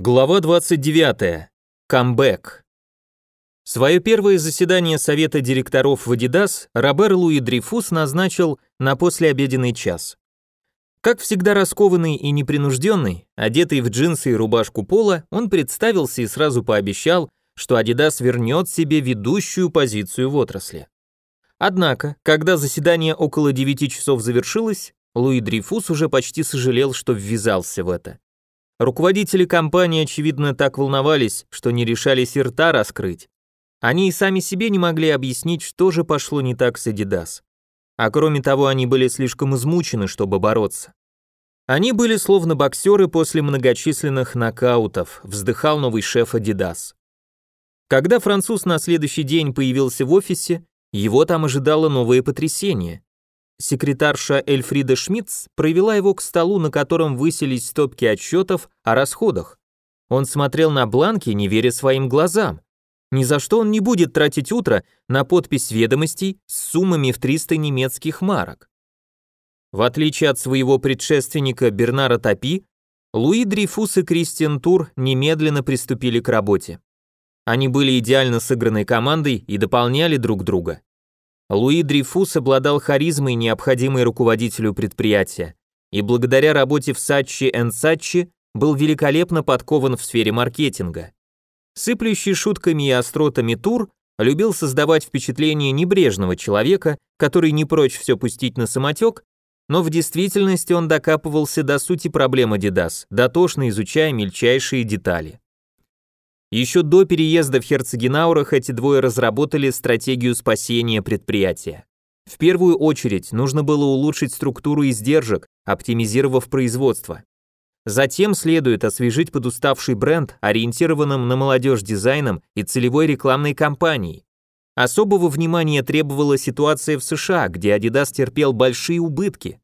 Глава 29. Камбэк. Свое первое заседание совета директоров в Adidas Робер Луи Дрейфус назначил на послеобеденный час. Как всегда раскованный и непринужденный, одетый в джинсы и рубашку пола, он представился и сразу пообещал, что Adidas вернет себе ведущую позицию в отрасли. Однако, когда заседание около 9 часов завершилось, Луи Дрейфус уже почти сожалел, что ввязался в это. Руководители компании, очевидно, так волновались, что не решались и рта раскрыть. Они и сами себе не могли объяснить, что же пошло не так с Adidas. А кроме того, они были слишком измучены, чтобы бороться. Они были словно боксеры после многочисленных нокаутов, вздыхал новый шеф Adidas. Когда француз на следующий день появился в офисе, его там ожидало новое потрясение. Секретарша Эльфрида Шмидц провела его к столу, на котором высились стопки отчетов о расходах. Он смотрел на бланки, не веря своим глазам. Ни за что он не будет тратить утро на подпись ведомостей с суммами в 300 немецких марок. В отличие от своего предшественника Бернара Топи, Луи Дрейфус и Кристиан Тур немедленно приступили к работе. Они были идеально сыгранной командой и дополняли друг друга. Луи Дрейфус обладал харизмой, необходимой руководителю предприятия, и благодаря работе в Сачи энд Сачи был великолепно подкован в сфере маркетинга. Сыплющий шутками и остротами Тур любил создавать впечатление небрежного человека, который не прочь все пустить на самотек, но в действительности он докапывался до сути проблем Adidas, дотошно изучая мельчайшие детали. Еще до переезда в Херцегенаурах эти двое разработали стратегию спасения предприятия. В первую очередь нужно было улучшить структуру издержек, оптимизировав производство. Затем следует освежить подуставший бренд, ориентированным на молодежь дизайном и целевой рекламной кампанией. Особого внимания требовала ситуация в США, где Adidas терпел большие убытки.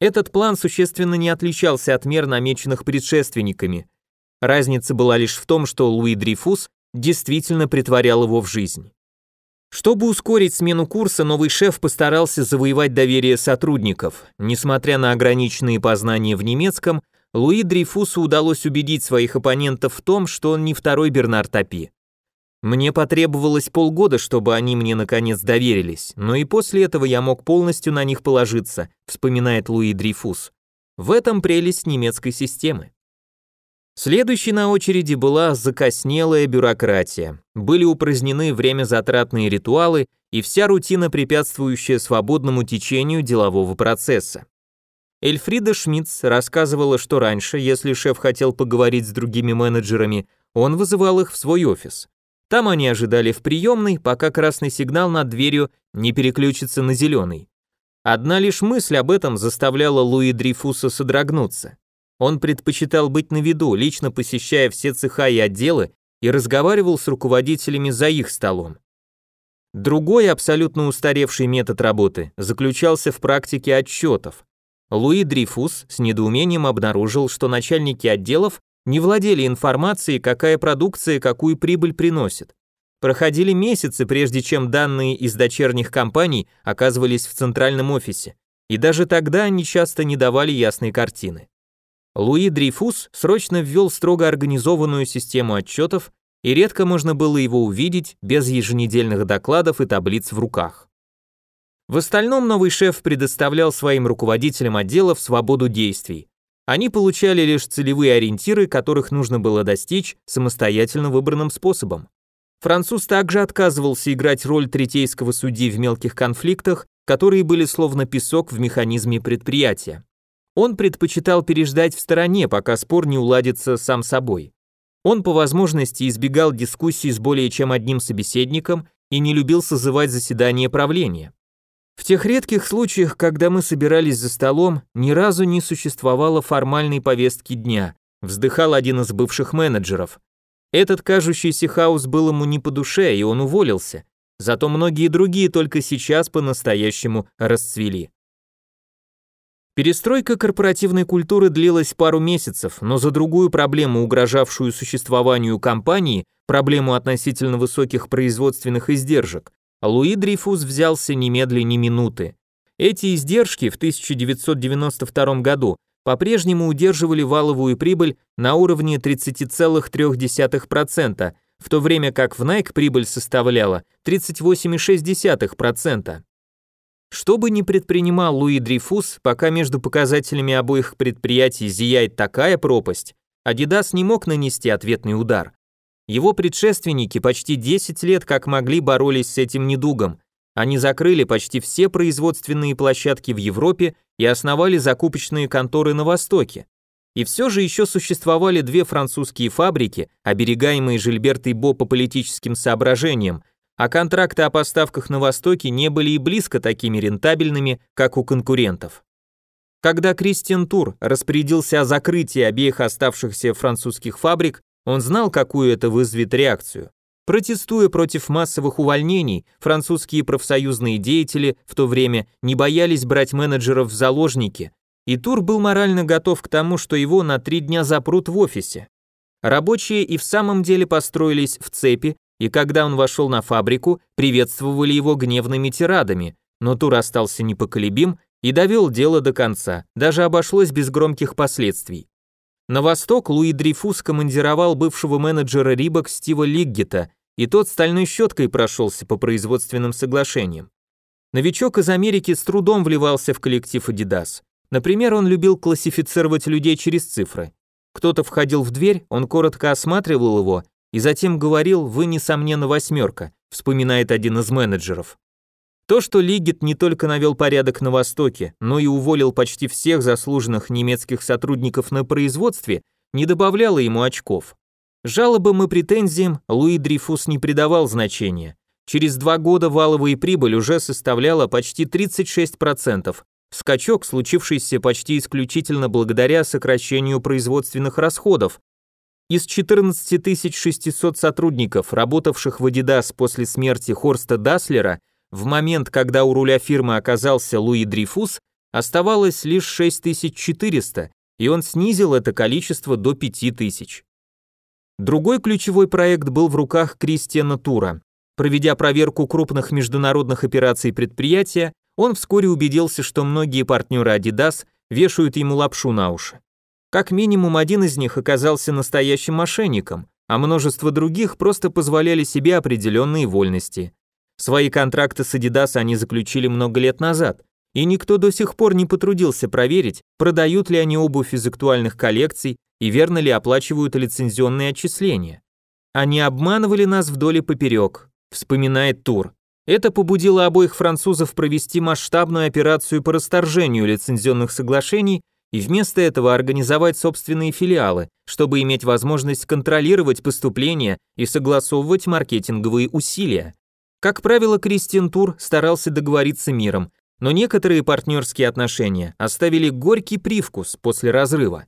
Этот план существенно не отличался от мер, намеченных предшественниками, Разница была лишь в том, что Луи Дрейфус действительно притворял его в жизнь. Чтобы ускорить смену курса, новый шеф постарался завоевать доверие сотрудников. Несмотря на ограниченные познания в немецком, Луи Дрейфусу удалось убедить своих оппонентов в том, что он не второй Бернар Топи. Мне потребовалось полгода, чтобы они мне наконец доверились, но и после этого я мог полностью на них положиться, вспоминает Луи Дрейфус. В этом прелесть немецкой системы. Следующей на очереди была закоснелая бюрократия. Были упразднены время затратные ритуалы и вся рутина, препятствующая свободному течению делового процесса. Эльфрида Шмидц рассказывала, что раньше, если шеф хотел поговорить с другими менеджерами, он вызывал их в свой офис. Там они ожидали в приемной, пока красный сигнал над дверью не переключится на зеленый. Одна лишь мысль об этом заставляла Луи Дрейфуса содрогнуться. Он предпочитал быть на виду, лично посещая все цеха и отделы и разговаривал с руководителями за их столом. Другой абсолютно устаревший метод работы заключался в практике отчетов. Луи Дрифус с недоумением обнаружил, что начальники отделов не владели информацией, какая продукция какую прибыль приносит. Проходили месяцы, прежде чем данные из дочерних компаний оказывались в центральном офисе, и даже тогда они часто не давали ясной картины. Луи Дрейфус срочно ввел строго организованную систему отчетов, и редко можно было его увидеть без еженедельных докладов и таблиц в руках. В остальном новый шеф предоставлял своим руководителям отделов свободу действий. Они получали лишь целевые ориентиры, которых нужно было достичь самостоятельно выбранным способом. Француз также отказывался играть роль третейского судьи в мелких конфликтах, которые были словно песок в механизме предприятия. Он предпочитал переждать в стороне, пока спор не уладится сам собой. Он по возможности избегал дискуссий с более чем одним собеседником и не любил созывать заседания правления. В тех редких случаях, когда мы собирались за столом, ни разу не существовало формальной повестки дня, вздыхал один из бывших менеджеров. Этот кажущийся хаос был ему не по душе, и он уволился. Зато многие другие только сейчас по-настоящему расцвели. Перестройка корпоративной культуры длилась пару месяцев, но за другую проблему, угрожавшую существованию компании, проблему относительно высоких производственных издержек, Луи Дрейфус взялся немедленно минуты. Эти издержки в 1992 году по-прежнему удерживали валовую прибыль на уровне 30,3%, в то время как в Nike прибыль составляла 38,6%. Что бы ни предпринимал Луи Дрейфус, пока между показателями обоих предприятий зияет такая пропасть, Adidas не мог нанести ответный удар. Его предшественники почти 10 лет как могли боролись с этим недугом. Они закрыли почти все производственные площадки в Европе и основали закупочные конторы на Востоке. И все же еще существовали две французские фабрики, оберегаемые Жильбертой Бо по политическим соображениям, а контракты о поставках на Востоке не были и близко такими рентабельными, как у конкурентов. Когда Кристиан Тур распорядился о закрытии обеих оставшихся французских фабрик, он знал, какую это вызовет реакцию. Протестуя против массовых увольнений, французские профсоюзные деятели в то время не боялись брать менеджеров в заложники, и Тур был морально готов к тому, что его на три дня запрут в офисе. Рабочие и в самом деле построились в цепи, и когда он вошел на фабрику, приветствовали его гневными тирадами, но Тур остался непоколебим и довел дело до конца, даже обошлось без громких последствий. На восток Луи Дрейфус командировал бывшего менеджера Рибок Стива Лиггета, и тот стальной щеткой прошелся по производственным соглашениям. Новичок из Америки с трудом вливался в коллектив Adidas. Например, он любил классифицировать людей через цифры. Кто-то входил в дверь, он коротко осматривал его и затем говорил «Вы, несомненно, восьмерка», вспоминает один из менеджеров. То, что Лигит не только навел порядок на Востоке, но и уволил почти всех заслуженных немецких сотрудников на производстве, не добавляло ему очков. Жалобам и претензиям Луи Дрифус не придавал значения. Через два года валовая прибыль уже составляла почти 36%, скачок, случившийся почти исключительно благодаря сокращению производственных расходов, из 14 600 сотрудников, работавших в Adidas после смерти Хорста Даслера, в момент, когда у руля фирмы оказался Луи Дрифус, оставалось лишь 6400, и он снизил это количество до 5000. Другой ключевой проект был в руках Кристиана Тура. Проведя проверку крупных международных операций предприятия, он вскоре убедился, что многие партнеры Adidas вешают ему лапшу на уши. Как минимум один из них оказался настоящим мошенником, а множество других просто позволяли себе определенные вольности. Свои контракты с Adidas они заключили много лет назад, и никто до сих пор не потрудился проверить, продают ли они обувь из актуальных коллекций и верно ли оплачивают лицензионные отчисления. Они обманывали нас вдоль и поперек, вспоминает Тур. Это побудило обоих французов провести масштабную операцию по расторжению лицензионных соглашений и вместо этого организовать собственные филиалы, чтобы иметь возможность контролировать поступления и согласовывать маркетинговые усилия. Как правило, Кристиан Тур старался договориться миром, но некоторые партнерские отношения оставили горький привкус после разрыва.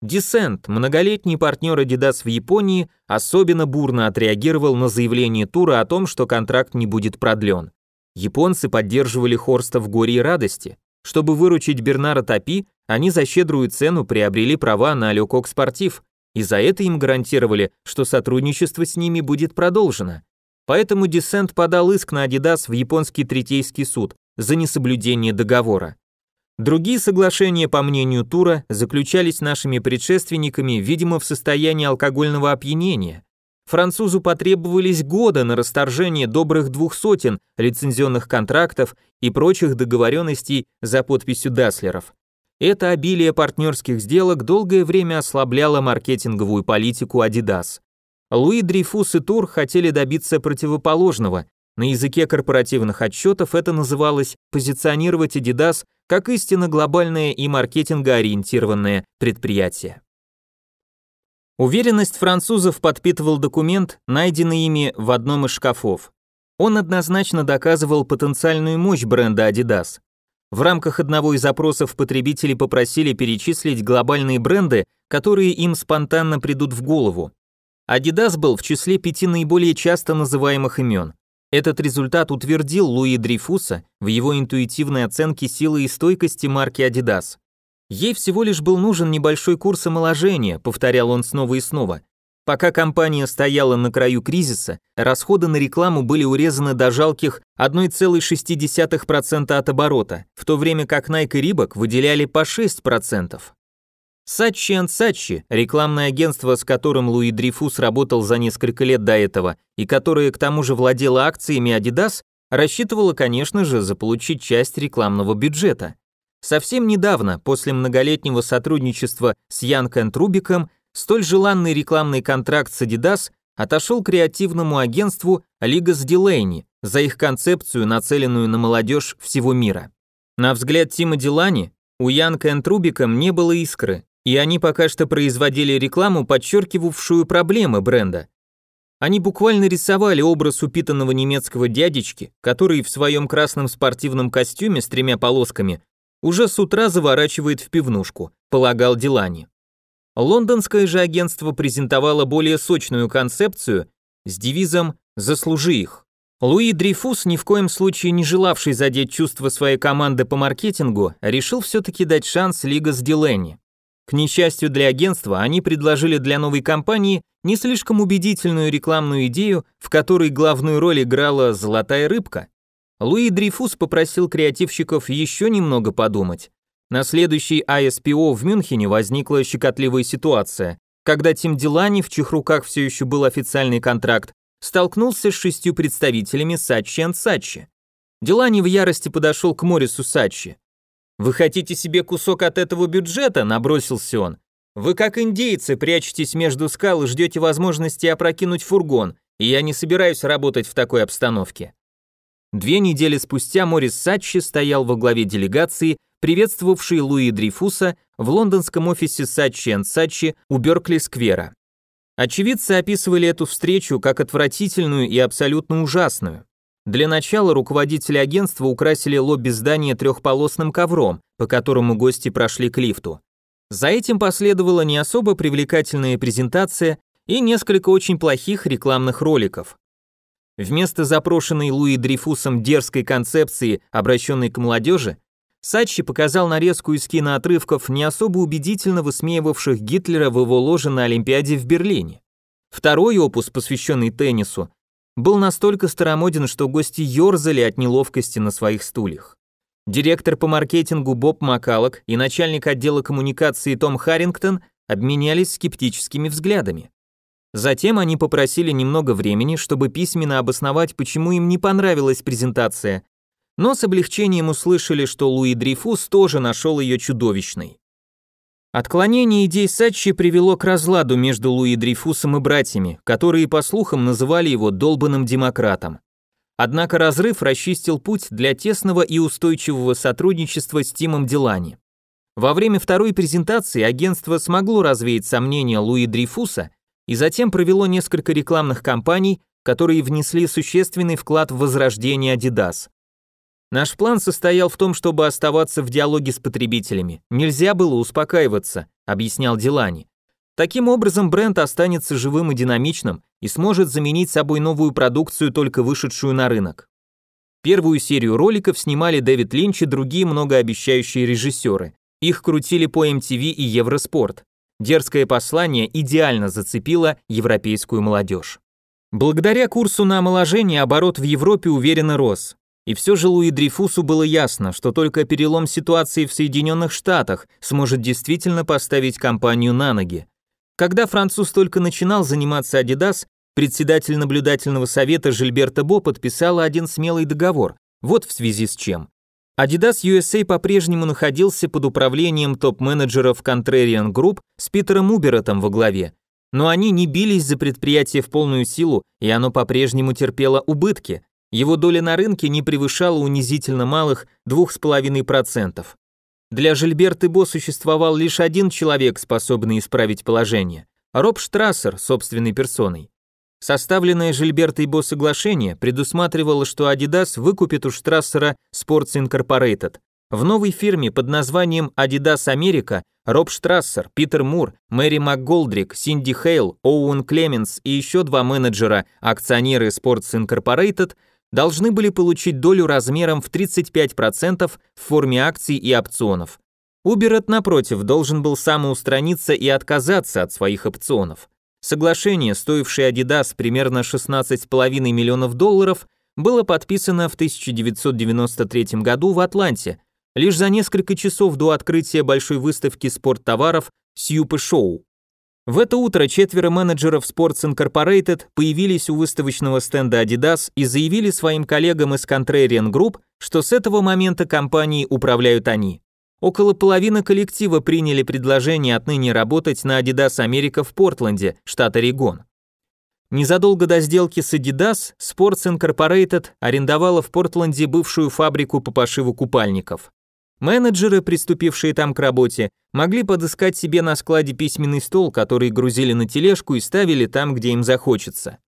Десент, многолетний партнер Adidas в Японии, особенно бурно отреагировал на заявление Тура о том, что контракт не будет продлен. Японцы поддерживали Хорста в горе и радости. Чтобы выручить Бернара Топи, они за щедрую цену приобрели права на Лекок Спортив, и за это им гарантировали, что сотрудничество с ними будет продолжено. Поэтому Десент подал иск на Adidas в японский третейский суд за несоблюдение договора. Другие соглашения, по мнению Тура, заключались нашими предшественниками, видимо, в состоянии алкогольного опьянения. Французу потребовались годы на расторжение добрых двух сотен лицензионных контрактов и прочих договоренностей за подписью Даслеров. Это обилие партнерских сделок долгое время ослабляло маркетинговую политику Adidas. Луи Дрейфус и Тур хотели добиться противоположного. На языке корпоративных отчетов это называлось позиционировать Adidas как истинно глобальное и маркетингоориентированное предприятие. Уверенность французов подпитывал документ, найденный ими в одном из шкафов. Он однозначно доказывал потенциальную мощь бренда Adidas. В рамках одного из опросов потребители попросили перечислить глобальные бренды, которые им спонтанно придут в голову. Adidas был в числе пяти наиболее часто называемых имен. Этот результат утвердил Луи Дрейфуса в его интуитивной оценке силы и стойкости марки Adidas. Ей всего лишь был нужен небольшой курс омоложения, повторял он снова и снова. Пока компания стояла на краю кризиса, расходы на рекламу были урезаны до жалких 1,6% от оборота, в то время как Nike и Reebok выделяли по 6%. Сачи Сачи, рекламное агентство, с которым Луи Дрифус работал за несколько лет до этого и которое к тому же владело акциями Adidas, рассчитывало, конечно же, заполучить часть рекламного бюджета. Совсем недавно, после многолетнего сотрудничества с Янг Рубиком, столь желанный рекламный контракт с Adidas отошел креативному агентству Лигас Дилейни за их концепцию, нацеленную на молодежь всего мира. На взгляд Тима Дилани, у Янка и Рубиком не было искры, и они пока что производили рекламу, подчеркивавшую проблемы бренда. Они буквально рисовали образ упитанного немецкого дядечки, который в своем красном спортивном костюме с тремя полосками уже с утра заворачивает в пивнушку, полагал Дилани. Лондонское же агентство презентовало более сочную концепцию с девизом «Заслужи их». Луи Дрейфус, ни в коем случае не желавший задеть чувства своей команды по маркетингу, решил все-таки дать шанс Лига с Дилени. К несчастью для агентства, они предложили для новой компании не слишком убедительную рекламную идею, в которой главную роль играла «Золотая рыбка». Луи Дрейфус попросил креативщиков еще немного подумать. На следующей ISPO в Мюнхене возникла щекотливая ситуация, когда Тим Дилани, в чьих руках все еще был официальный контракт, столкнулся с шестью представителями Сачи Сачи. Делани в ярости подошел к Морису Сачи. «Вы хотите себе кусок от этого бюджета?» – набросился он. «Вы как индейцы прячетесь между скал и ждете возможности опрокинуть фургон, и я не собираюсь работать в такой обстановке». Две недели спустя Морис Сачи стоял во главе делегации, приветствовавшей Луи Дрейфуса в лондонском офисе Сачи Сачи у Беркли-сквера. Очевидцы описывали эту встречу как отвратительную и абсолютно ужасную. Для начала руководители агентства украсили лобби здания трехполосным ковром, по которому гости прошли к лифту. За этим последовала не особо привлекательная презентация и несколько очень плохих рекламных роликов. Вместо запрошенной Луи Дрейфусом дерзкой концепции, обращенной к молодежи, Сачи показал нарезку из киноотрывков, не особо убедительно высмеивавших Гитлера в его ложе на Олимпиаде в Берлине. Второй опус, посвященный теннису, был настолько старомоден, что гости ерзали от неловкости на своих стульях. Директор по маркетингу Боб Макалок и начальник отдела коммуникации Том Харрингтон обменялись скептическими взглядами. Затем они попросили немного времени, чтобы письменно обосновать, почему им не понравилась презентация, но с облегчением услышали, что Луи Дрейфус тоже нашел ее чудовищной. Отклонение идей Сачи привело к разладу между Луи Дрейфусом и братьями, которые, по слухам, называли его долбанным демократом. Однако разрыв расчистил путь для тесного и устойчивого сотрудничества с Тимом Делани. Во время второй презентации агентство смогло развеять сомнения Луи Дрейфуса и затем провело несколько рекламных кампаний, которые внесли существенный вклад в возрождение Adidas. Наш план состоял в том, чтобы оставаться в диалоге с потребителями. Нельзя было успокаиваться, объяснял Дилани. Таким образом, бренд останется живым и динамичным и сможет заменить собой новую продукцию, только вышедшую на рынок. Первую серию роликов снимали Дэвид Линч и другие многообещающие режиссеры. Их крутили по MTV и Евроспорт. Дерзкое послание идеально зацепило европейскую молодежь. Благодаря курсу на омоложение оборот в Европе уверенно рос. И все же Луи Дрейфусу было ясно, что только перелом ситуации в Соединенных Штатах сможет действительно поставить компанию на ноги. Когда француз только начинал заниматься Adidas, председатель наблюдательного совета Жильберта Бо подписала один смелый договор. Вот в связи с чем. Adidas USA по-прежнему находился под управлением топ-менеджеров Contrarian Group с Питером Убератом во главе. Но они не бились за предприятие в полную силу, и оно по-прежнему терпело убытки, его доля на рынке не превышала унизительно малых 2,5%. Для Жильберты Бо существовал лишь один человек, способный исправить положение – Роб Штрассер собственной персоной. Составленное Жильбертой Бо соглашение предусматривало, что Adidas выкупит у Штрассера Sports Incorporated. В новой фирме под названием Adidas America Роб Штрассер, Питер Мур, Мэри МакГолдрик, Синди Хейл, Оуэн Клеменс и еще два менеджера, акционеры Sports Incorporated – должны были получить долю размером в 35% в форме акций и опционов. Уберет, напротив, должен был самоустраниться и отказаться от своих опционов. Соглашение, стоившее Adidas примерно 16,5 миллионов долларов, было подписано в 1993 году в Атланте, лишь за несколько часов до открытия большой выставки спорттоваров Сьюпы Шоу. В это утро четверо менеджеров Sports Incorporated появились у выставочного стенда Adidas и заявили своим коллегам из Contrarian Group, что с этого момента компанией управляют они. Около половины коллектива приняли предложение отныне работать на Adidas Америка в Портленде, штат Орегон. Незадолго до сделки с Adidas, Sports Incorporated арендовала в Портленде бывшую фабрику по пошиву купальников. Менеджеры, приступившие там к работе, могли подыскать себе на складе письменный стол, который грузили на тележку и ставили там, где им захочется.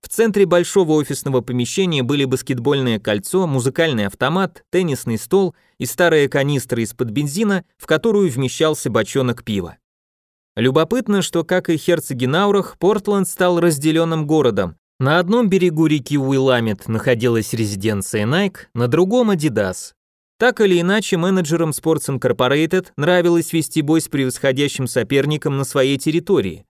В центре большого офисного помещения были баскетбольное кольцо, музыкальный автомат, теннисный стол и старая канистра из-под бензина, в которую вмещался бочонок пива. Любопытно, что, как и Херцегенаурах, Портленд стал разделенным городом. На одном берегу реки Уилламет находилась резиденция Nike, на другом Adidas. Так или иначе, менеджерам Sports Incorporated нравилось вести бой с превосходящим соперником на своей территории.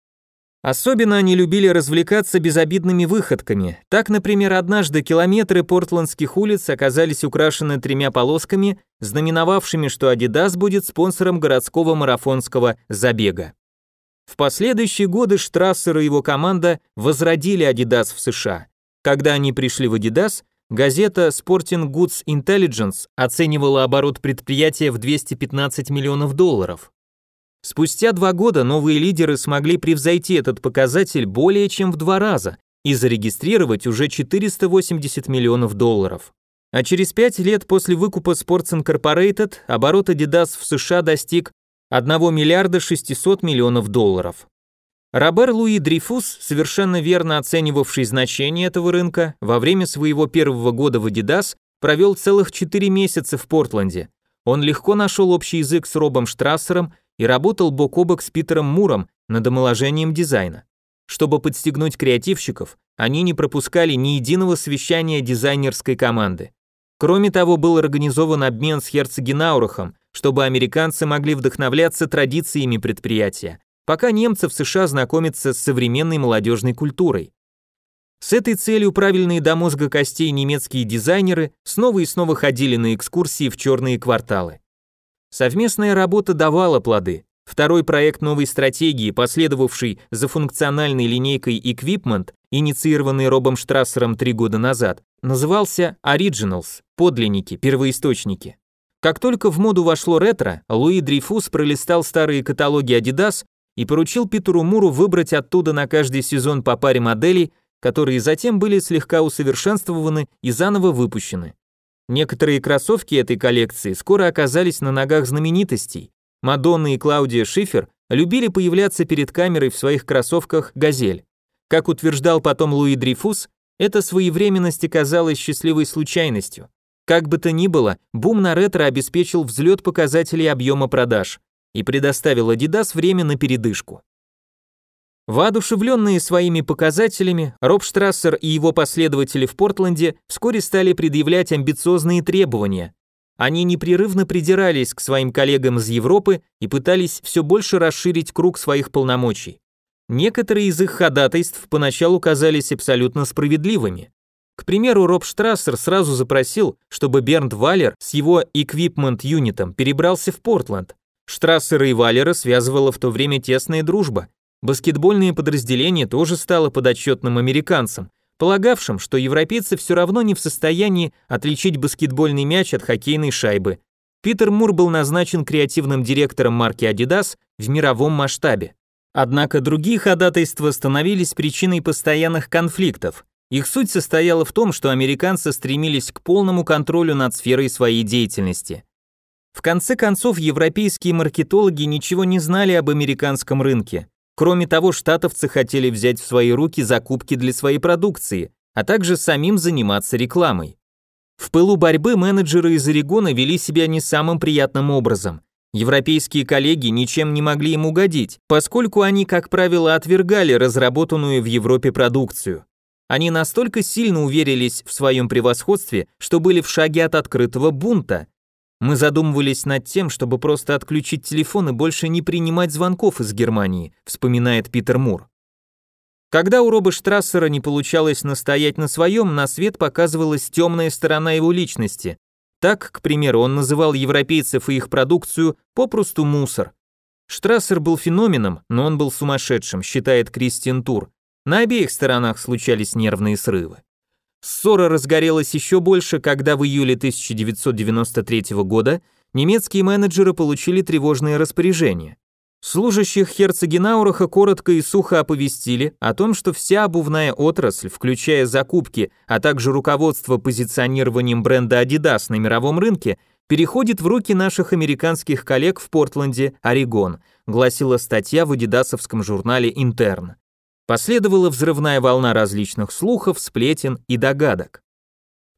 Особенно они любили развлекаться безобидными выходками. Так, например, однажды километры портландских улиц оказались украшены тремя полосками, знаменовавшими, что Adidas будет спонсором городского марафонского забега. В последующие годы Штрассер и его команда возродили Adidas в США. Когда они пришли в Adidas, газета Sporting Goods Intelligence оценивала оборот предприятия в 215 миллионов долларов. Спустя два года новые лидеры смогли превзойти этот показатель более чем в два раза и зарегистрировать уже 480 миллионов долларов. А через пять лет после выкупа Sports Incorporated оборот Adidas в США достиг 1 миллиарда 600 миллионов долларов. Робер Луи Дрейфус, совершенно верно оценивавший значение этого рынка, во время своего первого года в Adidas провел целых 4 месяца в Портленде. Он легко нашел общий язык с Робом Штрассером и работал бок о бок с Питером Муром над омоложением дизайна. Чтобы подстегнуть креативщиков, они не пропускали ни единого совещания дизайнерской команды. Кроме того, был организован обмен с Херцегенаурахом, чтобы американцы могли вдохновляться традициями предприятия, пока немцы в США знакомятся с современной молодежной культурой. С этой целью правильные до мозга костей немецкие дизайнеры снова и снова ходили на экскурсии в черные кварталы. Совместная работа давала плоды. Второй проект новой стратегии, последовавший за функциональной линейкой Equipment, инициированный Робом Штрассером три года назад, назывался Originals, подлинники, первоисточники. Как только в моду вошло ретро, Луи Дрейфус пролистал старые каталоги Adidas и поручил Питеру Муру выбрать оттуда на каждый сезон по паре моделей, которые затем были слегка усовершенствованы и заново выпущены. Некоторые кроссовки этой коллекции скоро оказались на ногах знаменитостей. Мадонна и Клаудия Шифер любили появляться перед камерой в своих кроссовках «Газель». Как утверждал потом Луи Дрейфус, эта своевременность оказалась счастливой случайностью. Как бы то ни было, бум на ретро обеспечил взлет показателей объема продаж и предоставил Adidas время на передышку. Воодушевленные своими показателями, Роб Штрассер и его последователи в Портленде вскоре стали предъявлять амбициозные требования. Они непрерывно придирались к своим коллегам из Европы и пытались все больше расширить круг своих полномочий. Некоторые из их ходатайств поначалу казались абсолютно справедливыми. К примеру, Роб Штрассер сразу запросил, чтобы Бернт Валер с его Equipment юнитом перебрался в Портленд. Штрассера и Валера связывала в то время тесная дружба. Баскетбольное подразделение тоже стало подотчетным американцам, полагавшим, что европейцы все равно не в состоянии отличить баскетбольный мяч от хоккейной шайбы. Питер Мур был назначен креативным директором марки Adidas в мировом масштабе. Однако другие ходатайства становились причиной постоянных конфликтов. Их суть состояла в том, что американцы стремились к полному контролю над сферой своей деятельности. В конце концов, европейские маркетологи ничего не знали об американском рынке. Кроме того, штатовцы хотели взять в свои руки закупки для своей продукции, а также самим заниматься рекламой. В пылу борьбы менеджеры из Орегона вели себя не самым приятным образом. Европейские коллеги ничем не могли им угодить, поскольку они, как правило, отвергали разработанную в Европе продукцию. Они настолько сильно уверились в своем превосходстве, что были в шаге от открытого бунта. Мы задумывались над тем, чтобы просто отключить телефон и больше не принимать звонков из Германии, вспоминает Питер Мур. Когда у Роба Штрассера не получалось настоять на своем, на свет показывалась темная сторона его личности. Так, к примеру, он называл европейцев и их продукцию попросту мусор. Штрассер был феноменом, но он был сумасшедшим, считает Кристин Тур. На обеих сторонах случались нервные срывы. Ссора разгорелась еще больше, когда в июле 1993 года немецкие менеджеры получили тревожные распоряжения. Служащих Херцегенаураха коротко и сухо оповестили о том, что вся обувная отрасль, включая закупки, а также руководство позиционированием бренда Adidas на мировом рынке, переходит в руки наших американских коллег в Портленде, Орегон, гласила статья в адидасовском журнале «Интерн». Последовала взрывная волна различных слухов, сплетен и догадок.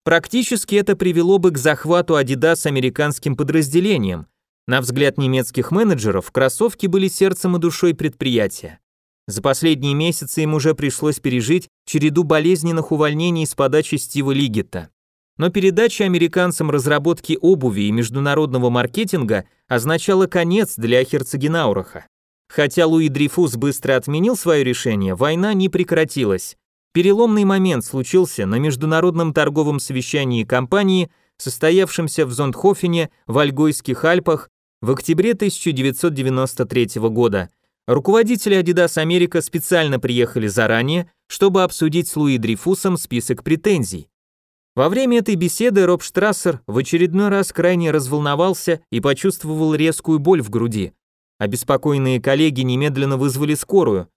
Практически это привело бы к захвату Adidas американским подразделением. На взгляд немецких менеджеров, кроссовки были сердцем и душой предприятия. За последние месяцы им уже пришлось пережить череду болезненных увольнений с подачи Стива Лигета. Но передача американцам разработки обуви и международного маркетинга означала конец для Херцегенаураха. Хотя Луи Дрейфус быстро отменил свое решение, война не прекратилась. Переломный момент случился на международном торговом совещании компании, состоявшемся в Зондхофене в Альгойских Альпах в октябре 1993 года. Руководители Adidas Америка специально приехали заранее, чтобы обсудить с Луи Дрейфусом список претензий. Во время этой беседы Роб Штрассер в очередной раз крайне разволновался и почувствовал резкую боль в груди. Обеспокоенные коллеги немедленно вызвали скорую.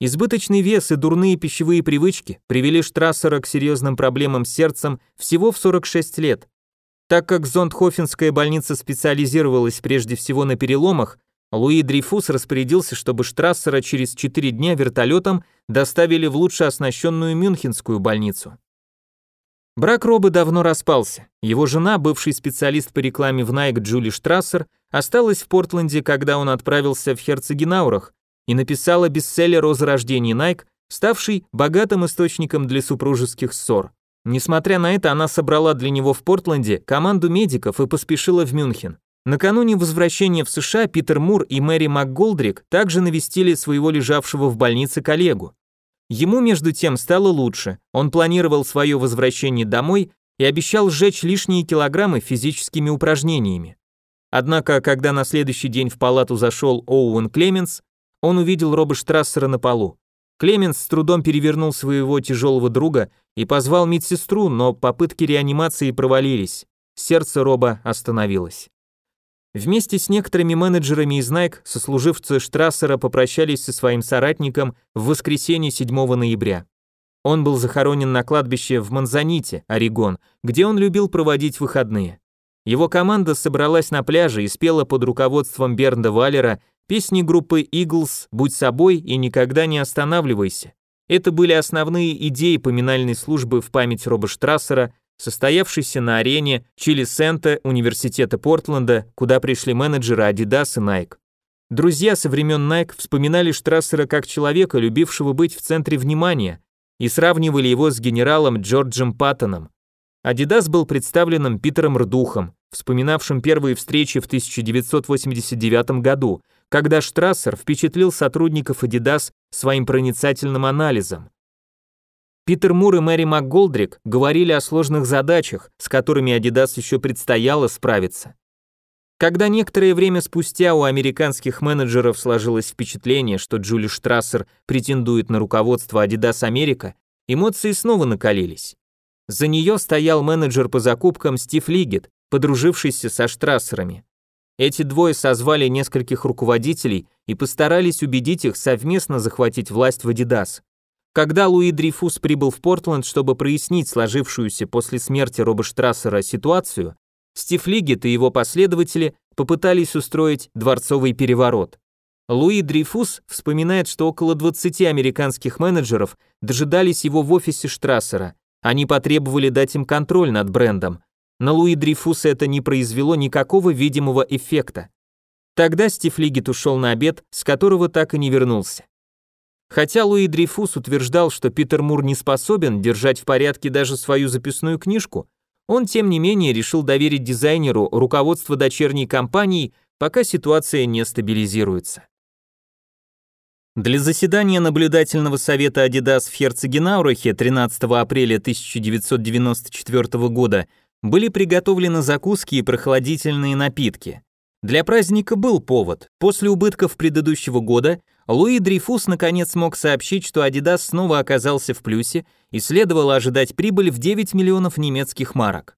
Избыточный вес и дурные пищевые привычки привели Штрассера к серьезным проблемам с сердцем всего в 46 лет. Так как Зондхофенская больница специализировалась прежде всего на переломах, Луи Дрейфус распорядился, чтобы Штрассера через 4 дня вертолетом доставили в лучше оснащенную Мюнхенскую больницу. Брак Роба давно распался. Его жена, бывший специалист по рекламе в Nike Джули Штрассер, осталась в Портленде, когда он отправился в Херцегенаурах и написала бестселлер о зарождении Nike, ставший богатым источником для супружеских ссор. Несмотря на это, она собрала для него в Портленде команду медиков и поспешила в Мюнхен. Накануне возвращения в США Питер Мур и Мэри МакГолдрик также навестили своего лежавшего в больнице коллегу. Ему, между тем, стало лучше. Он планировал свое возвращение домой и обещал сжечь лишние килограммы физическими упражнениями. Однако, когда на следующий день в палату зашел Оуэн Клеменс, он увидел Роба Штрассера на полу. Клеменс с трудом перевернул своего тяжелого друга и позвал медсестру, но попытки реанимации провалились. Сердце Роба остановилось. Вместе с некоторыми менеджерами из Nike сослуживцы Штрассера попрощались со своим соратником в воскресенье 7 ноября. Он был захоронен на кладбище в Манзаните, Орегон, где он любил проводить выходные. Его команда собралась на пляже и спела под руководством Бернда Валера песни группы Eagles «Будь собой и никогда не останавливайся». Это были основные идеи поминальной службы в память Роба Штрассера состоявшийся на арене Чили Сента Университета Портленда, куда пришли менеджеры Adidas и Nike. Друзья со времен Nike вспоминали Штрассера как человека, любившего быть в центре внимания, и сравнивали его с генералом Джорджем Паттоном. Adidas был представленным Питером Рдухом, вспоминавшим первые встречи в 1989 году, когда Штрассер впечатлил сотрудников Adidas своим проницательным анализом. Питер Мур и Мэри МакГолдрик говорили о сложных задачах, с которыми Adidas еще предстояло справиться. Когда некоторое время спустя у американских менеджеров сложилось впечатление, что Джули Штрассер претендует на руководство Adidas Америка, эмоции снова накалились. За нее стоял менеджер по закупкам Стив Лигет, подружившийся со Штрассерами. Эти двое созвали нескольких руководителей и постарались убедить их совместно захватить власть в Adidas. Когда Луи Дрейфус прибыл в Портленд, чтобы прояснить сложившуюся после смерти Роба Штрассера ситуацию, Стив Лигет и его последователи попытались устроить дворцовый переворот. Луи Дрейфус вспоминает, что около 20 американских менеджеров дожидались его в офисе Штрассера. Они потребовали дать им контроль над брендом. На Луи Дрейфуса это не произвело никакого видимого эффекта. Тогда Стив Лигет ушел на обед, с которого так и не вернулся. Хотя Луи Дрейфус утверждал, что Питер Мур не способен держать в порядке даже свою записную книжку, он тем не менее решил доверить дизайнеру руководство дочерней компании, пока ситуация не стабилизируется. Для заседания наблюдательного совета Adidas в Херцегенаурахе 13 апреля 1994 года были приготовлены закуски и прохладительные напитки. Для праздника был повод. После убытков предыдущего года Луи Дрейфус наконец смог сообщить, что Adidas снова оказался в плюсе и следовало ожидать прибыль в 9 миллионов немецких марок.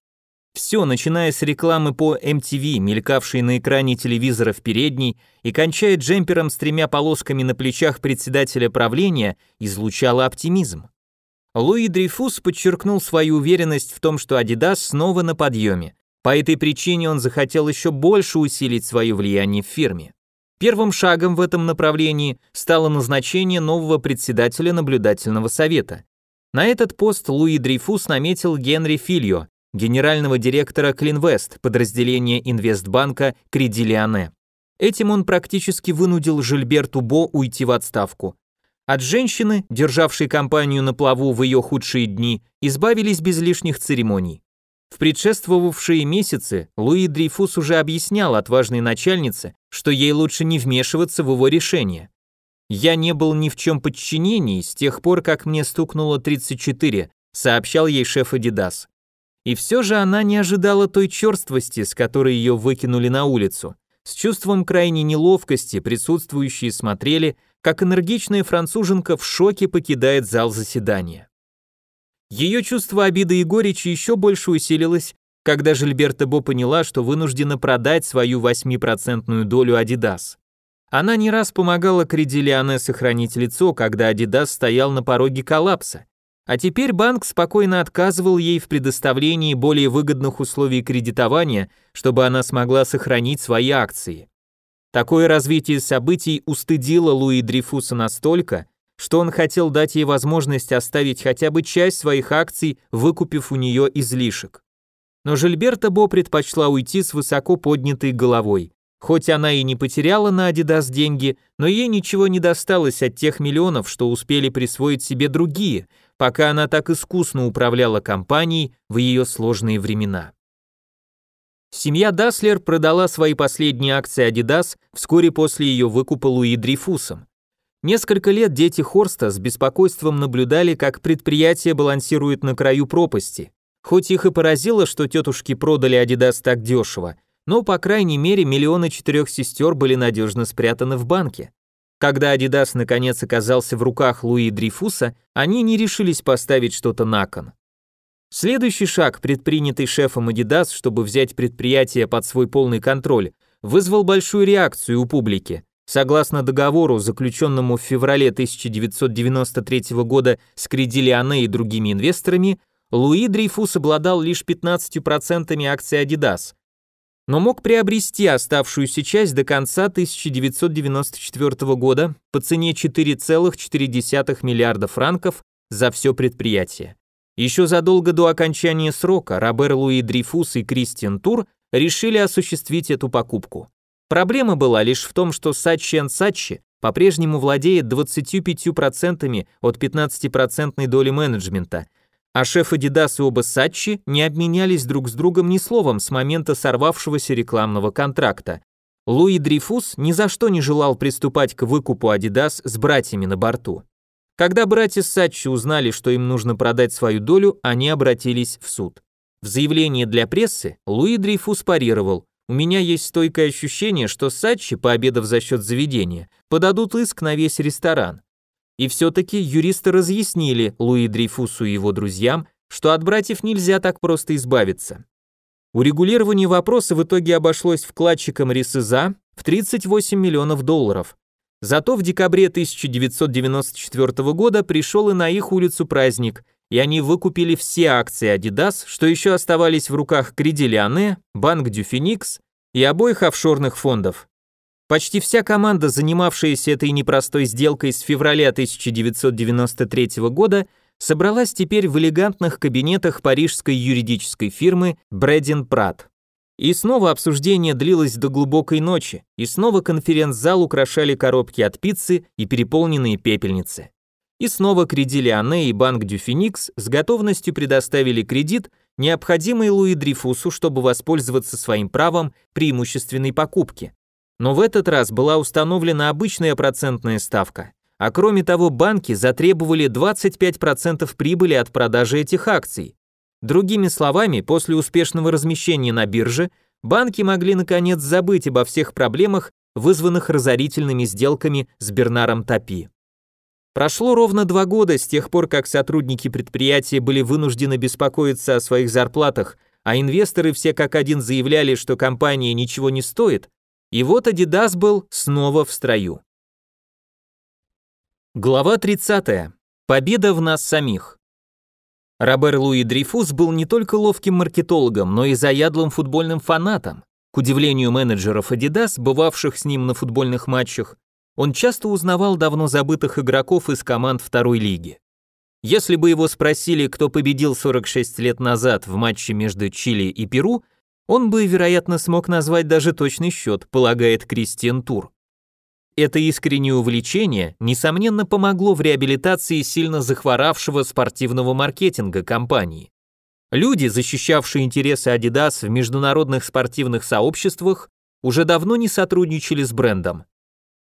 Все, начиная с рекламы по MTV, мелькавшей на экране телевизора в передней, и кончая джемпером с тремя полосками на плечах председателя правления, излучало оптимизм. Луи Дрейфус подчеркнул свою уверенность в том, что Adidas снова на подъеме, по этой причине он захотел еще больше усилить свое влияние в фирме. Первым шагом в этом направлении стало назначение нового председателя наблюдательного совета. На этот пост Луи Дрейфус наметил Генри Фильо, генерального директора Клинвест, подразделения инвестбанка Кредилиане. Этим он практически вынудил Жильберту Бо уйти в отставку. От женщины, державшей компанию на плаву в ее худшие дни, избавились без лишних церемоний. В предшествовавшие месяцы Луи Дрейфус уже объяснял отважной начальнице, что ей лучше не вмешиваться в его решение. «Я не был ни в чем подчинении с тех пор, как мне стукнуло 34», сообщал ей шеф Адидас. И все же она не ожидала той черствости, с которой ее выкинули на улицу. С чувством крайней неловкости присутствующие смотрели, как энергичная француженка в шоке покидает зал заседания. Ее чувство обиды и горечи еще больше усилилось, когда Жильберта Бо поняла, что вынуждена продать свою 8% долю Adidas. Она не раз помогала Кредилиане сохранить лицо, когда Adidas стоял на пороге коллапса. А теперь банк спокойно отказывал ей в предоставлении более выгодных условий кредитования, чтобы она смогла сохранить свои акции. Такое развитие событий устыдило Луи Дрейфуса настолько, что он хотел дать ей возможность оставить хотя бы часть своих акций, выкупив у нее излишек. Но Жильберта Бо предпочла уйти с высоко поднятой головой. Хоть она и не потеряла на Adidas деньги, но ей ничего не досталось от тех миллионов, что успели присвоить себе другие, пока она так искусно управляла компанией в ее сложные времена. Семья Даслер продала свои последние акции Adidas вскоре после ее выкупа Луи Дрейфусом. Несколько лет дети Хорста с беспокойством наблюдали, как предприятие балансирует на краю пропасти. Хоть их и поразило, что тетушки продали Adidas так дешево, но, по крайней мере, миллионы четырех сестер были надежно спрятаны в банке. Когда Adidas наконец оказался в руках Луи Дрейфуса, они не решились поставить что-то на кон. Следующий шаг, предпринятый шефом Adidas, чтобы взять предприятие под свой полный контроль, вызвал большую реакцию у публики. Согласно договору, заключенному в феврале 1993 года с Кредилиане и другими инвесторами, Луи Дрейфус обладал лишь 15% акций Adidas, но мог приобрести оставшуюся часть до конца 1994 года по цене 4,4 миллиарда франков за все предприятие. Еще задолго до окончания срока Робер Луи Дрейфус и Кристиан Тур решили осуществить эту покупку. Проблема была лишь в том, что Сачи Сачи по-прежнему владеет 25% от 15% доли менеджмента, а шеф Adidas и оба Сачи не обменялись друг с другом ни словом с момента сорвавшегося рекламного контракта. Луи Дрейфус ни за что не желал приступать к выкупу Adidas с братьями на борту. Когда братья Сачи узнали, что им нужно продать свою долю, они обратились в суд. В заявлении для прессы Луи Дрейфус парировал, у меня есть стойкое ощущение, что Сачи, пообедав за счет заведения, подадут иск на весь ресторан. И все-таки юристы разъяснили Луи Дрейфусу и его друзьям, что от братьев нельзя так просто избавиться. Урегулирование вопроса в итоге обошлось вкладчикам Рисыза в 38 миллионов долларов. Зато в декабре 1994 года пришел и на их улицу праздник, и они выкупили все акции Adidas, что еще оставались в руках Кредилиане, Банк Дюфиникс и обоих офшорных фондов. Почти вся команда, занимавшаяся этой непростой сделкой с февраля 1993 года, собралась теперь в элегантных кабинетах парижской юридической фирмы Брэдин Прат. И снова обсуждение длилось до глубокой ночи, и снова конференц-зал украшали коробки от пиццы и переполненные пепельницы. И снова Кредилиане и Банк Дюфиникс с готовностью предоставили кредит, необходимый Луи Дрифусу, чтобы воспользоваться своим правом преимущественной покупки. Но в этот раз была установлена обычная процентная ставка. А кроме того, банки затребовали 25% прибыли от продажи этих акций. Другими словами, после успешного размещения на бирже, банки могли наконец забыть обо всех проблемах, вызванных разорительными сделками с Бернаром Топи. Прошло ровно два года с тех пор, как сотрудники предприятия были вынуждены беспокоиться о своих зарплатах, а инвесторы все как один заявляли, что компания ничего не стоит, и вот Adidas был снова в строю. Глава 30. Победа в нас самих. Робер Луи Дрейфус был не только ловким маркетологом, но и заядлым футбольным фанатом. К удивлению менеджеров Adidas, бывавших с ним на футбольных матчах, он часто узнавал давно забытых игроков из команд второй лиги. Если бы его спросили, кто победил 46 лет назад в матче между Чили и Перу, он бы, вероятно, смог назвать даже точный счет, полагает Кристиан Тур. Это искреннее увлечение, несомненно, помогло в реабилитации сильно захворавшего спортивного маркетинга компании. Люди, защищавшие интересы Adidas в международных спортивных сообществах, уже давно не сотрудничали с брендом.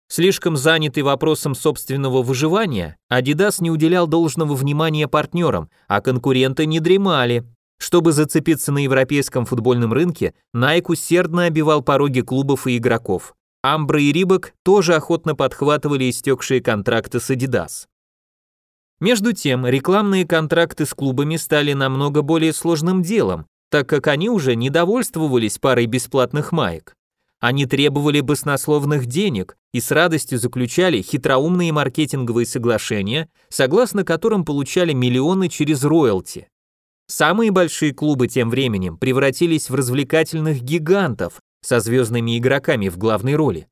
Слишком занятый вопросом собственного выживания, Adidas не уделял должного внимания партнерам, а конкуренты не дремали. Чтобы зацепиться на европейском футбольном рынке, Nike усердно обивал пороги клубов и игроков. Амбра и Рибок тоже охотно подхватывали истекшие контракты с Adidas. Между тем, рекламные контракты с клубами стали намного более сложным делом, так как они уже не довольствовались парой бесплатных маек. Они требовали баснословных денег и с радостью заключали хитроумные маркетинговые соглашения, согласно которым получали миллионы через роялти. Самые большие клубы тем временем превратились в развлекательных гигантов со звездными игроками в главной роли.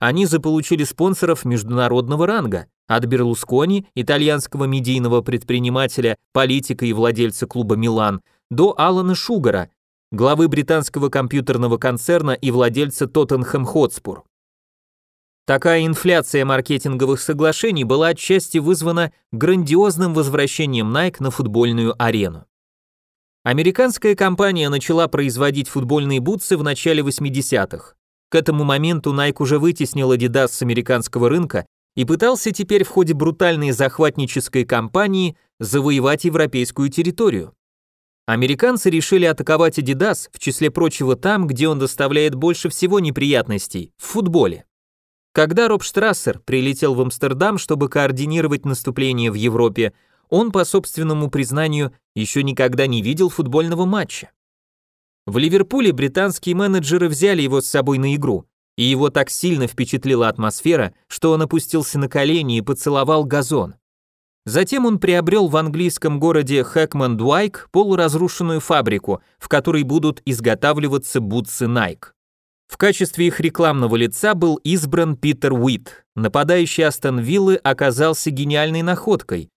Они заполучили спонсоров международного ранга, от Берлускони, итальянского медийного предпринимателя, политика и владельца клуба «Милан», до Алана Шугара, главы британского компьютерного концерна и владельца Тоттенхэм Хотспур. Такая инфляция маркетинговых соглашений была отчасти вызвана грандиозным возвращением Nike на футбольную арену. Американская компания начала производить футбольные бутсы в начале 80-х. К этому моменту Nike уже вытеснил Adidas с американского рынка и пытался теперь в ходе брутальной захватнической кампании завоевать европейскую территорию. Американцы решили атаковать Adidas, в числе прочего там, где он доставляет больше всего неприятностей, в футболе. Когда Роб Штрассер прилетел в Амстердам, чтобы координировать наступление в Европе, он, по собственному признанию, еще никогда не видел футбольного матча. В Ливерпуле британские менеджеры взяли его с собой на игру, и его так сильно впечатлила атмосфера, что он опустился на колени и поцеловал газон. Затем он приобрел в английском городе Хэкман-Дуайк полуразрушенную фабрику, в которой будут изготавливаться бутсы Nike. В качестве их рекламного лица был избран Питер Уит. Нападающий Астон Виллы оказался гениальной находкой.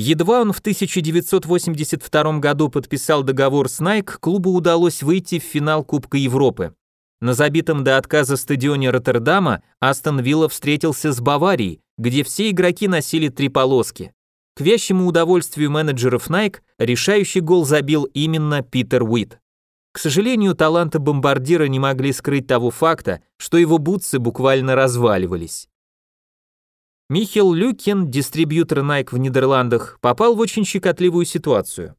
Едва он в 1982 году подписал договор с Nike, клубу удалось выйти в финал Кубка Европы. На забитом до отказа стадионе Роттердама Астон Вилла встретился с Баварией, где все игроки носили три полоски. К вящему удовольствию менеджеров Nike решающий гол забил именно Питер Уит. К сожалению, таланты бомбардира не могли скрыть того факта, что его бутсы буквально разваливались. Михел Люкин, дистрибьютор Nike в Нидерландах, попал в очень щекотливую ситуацию.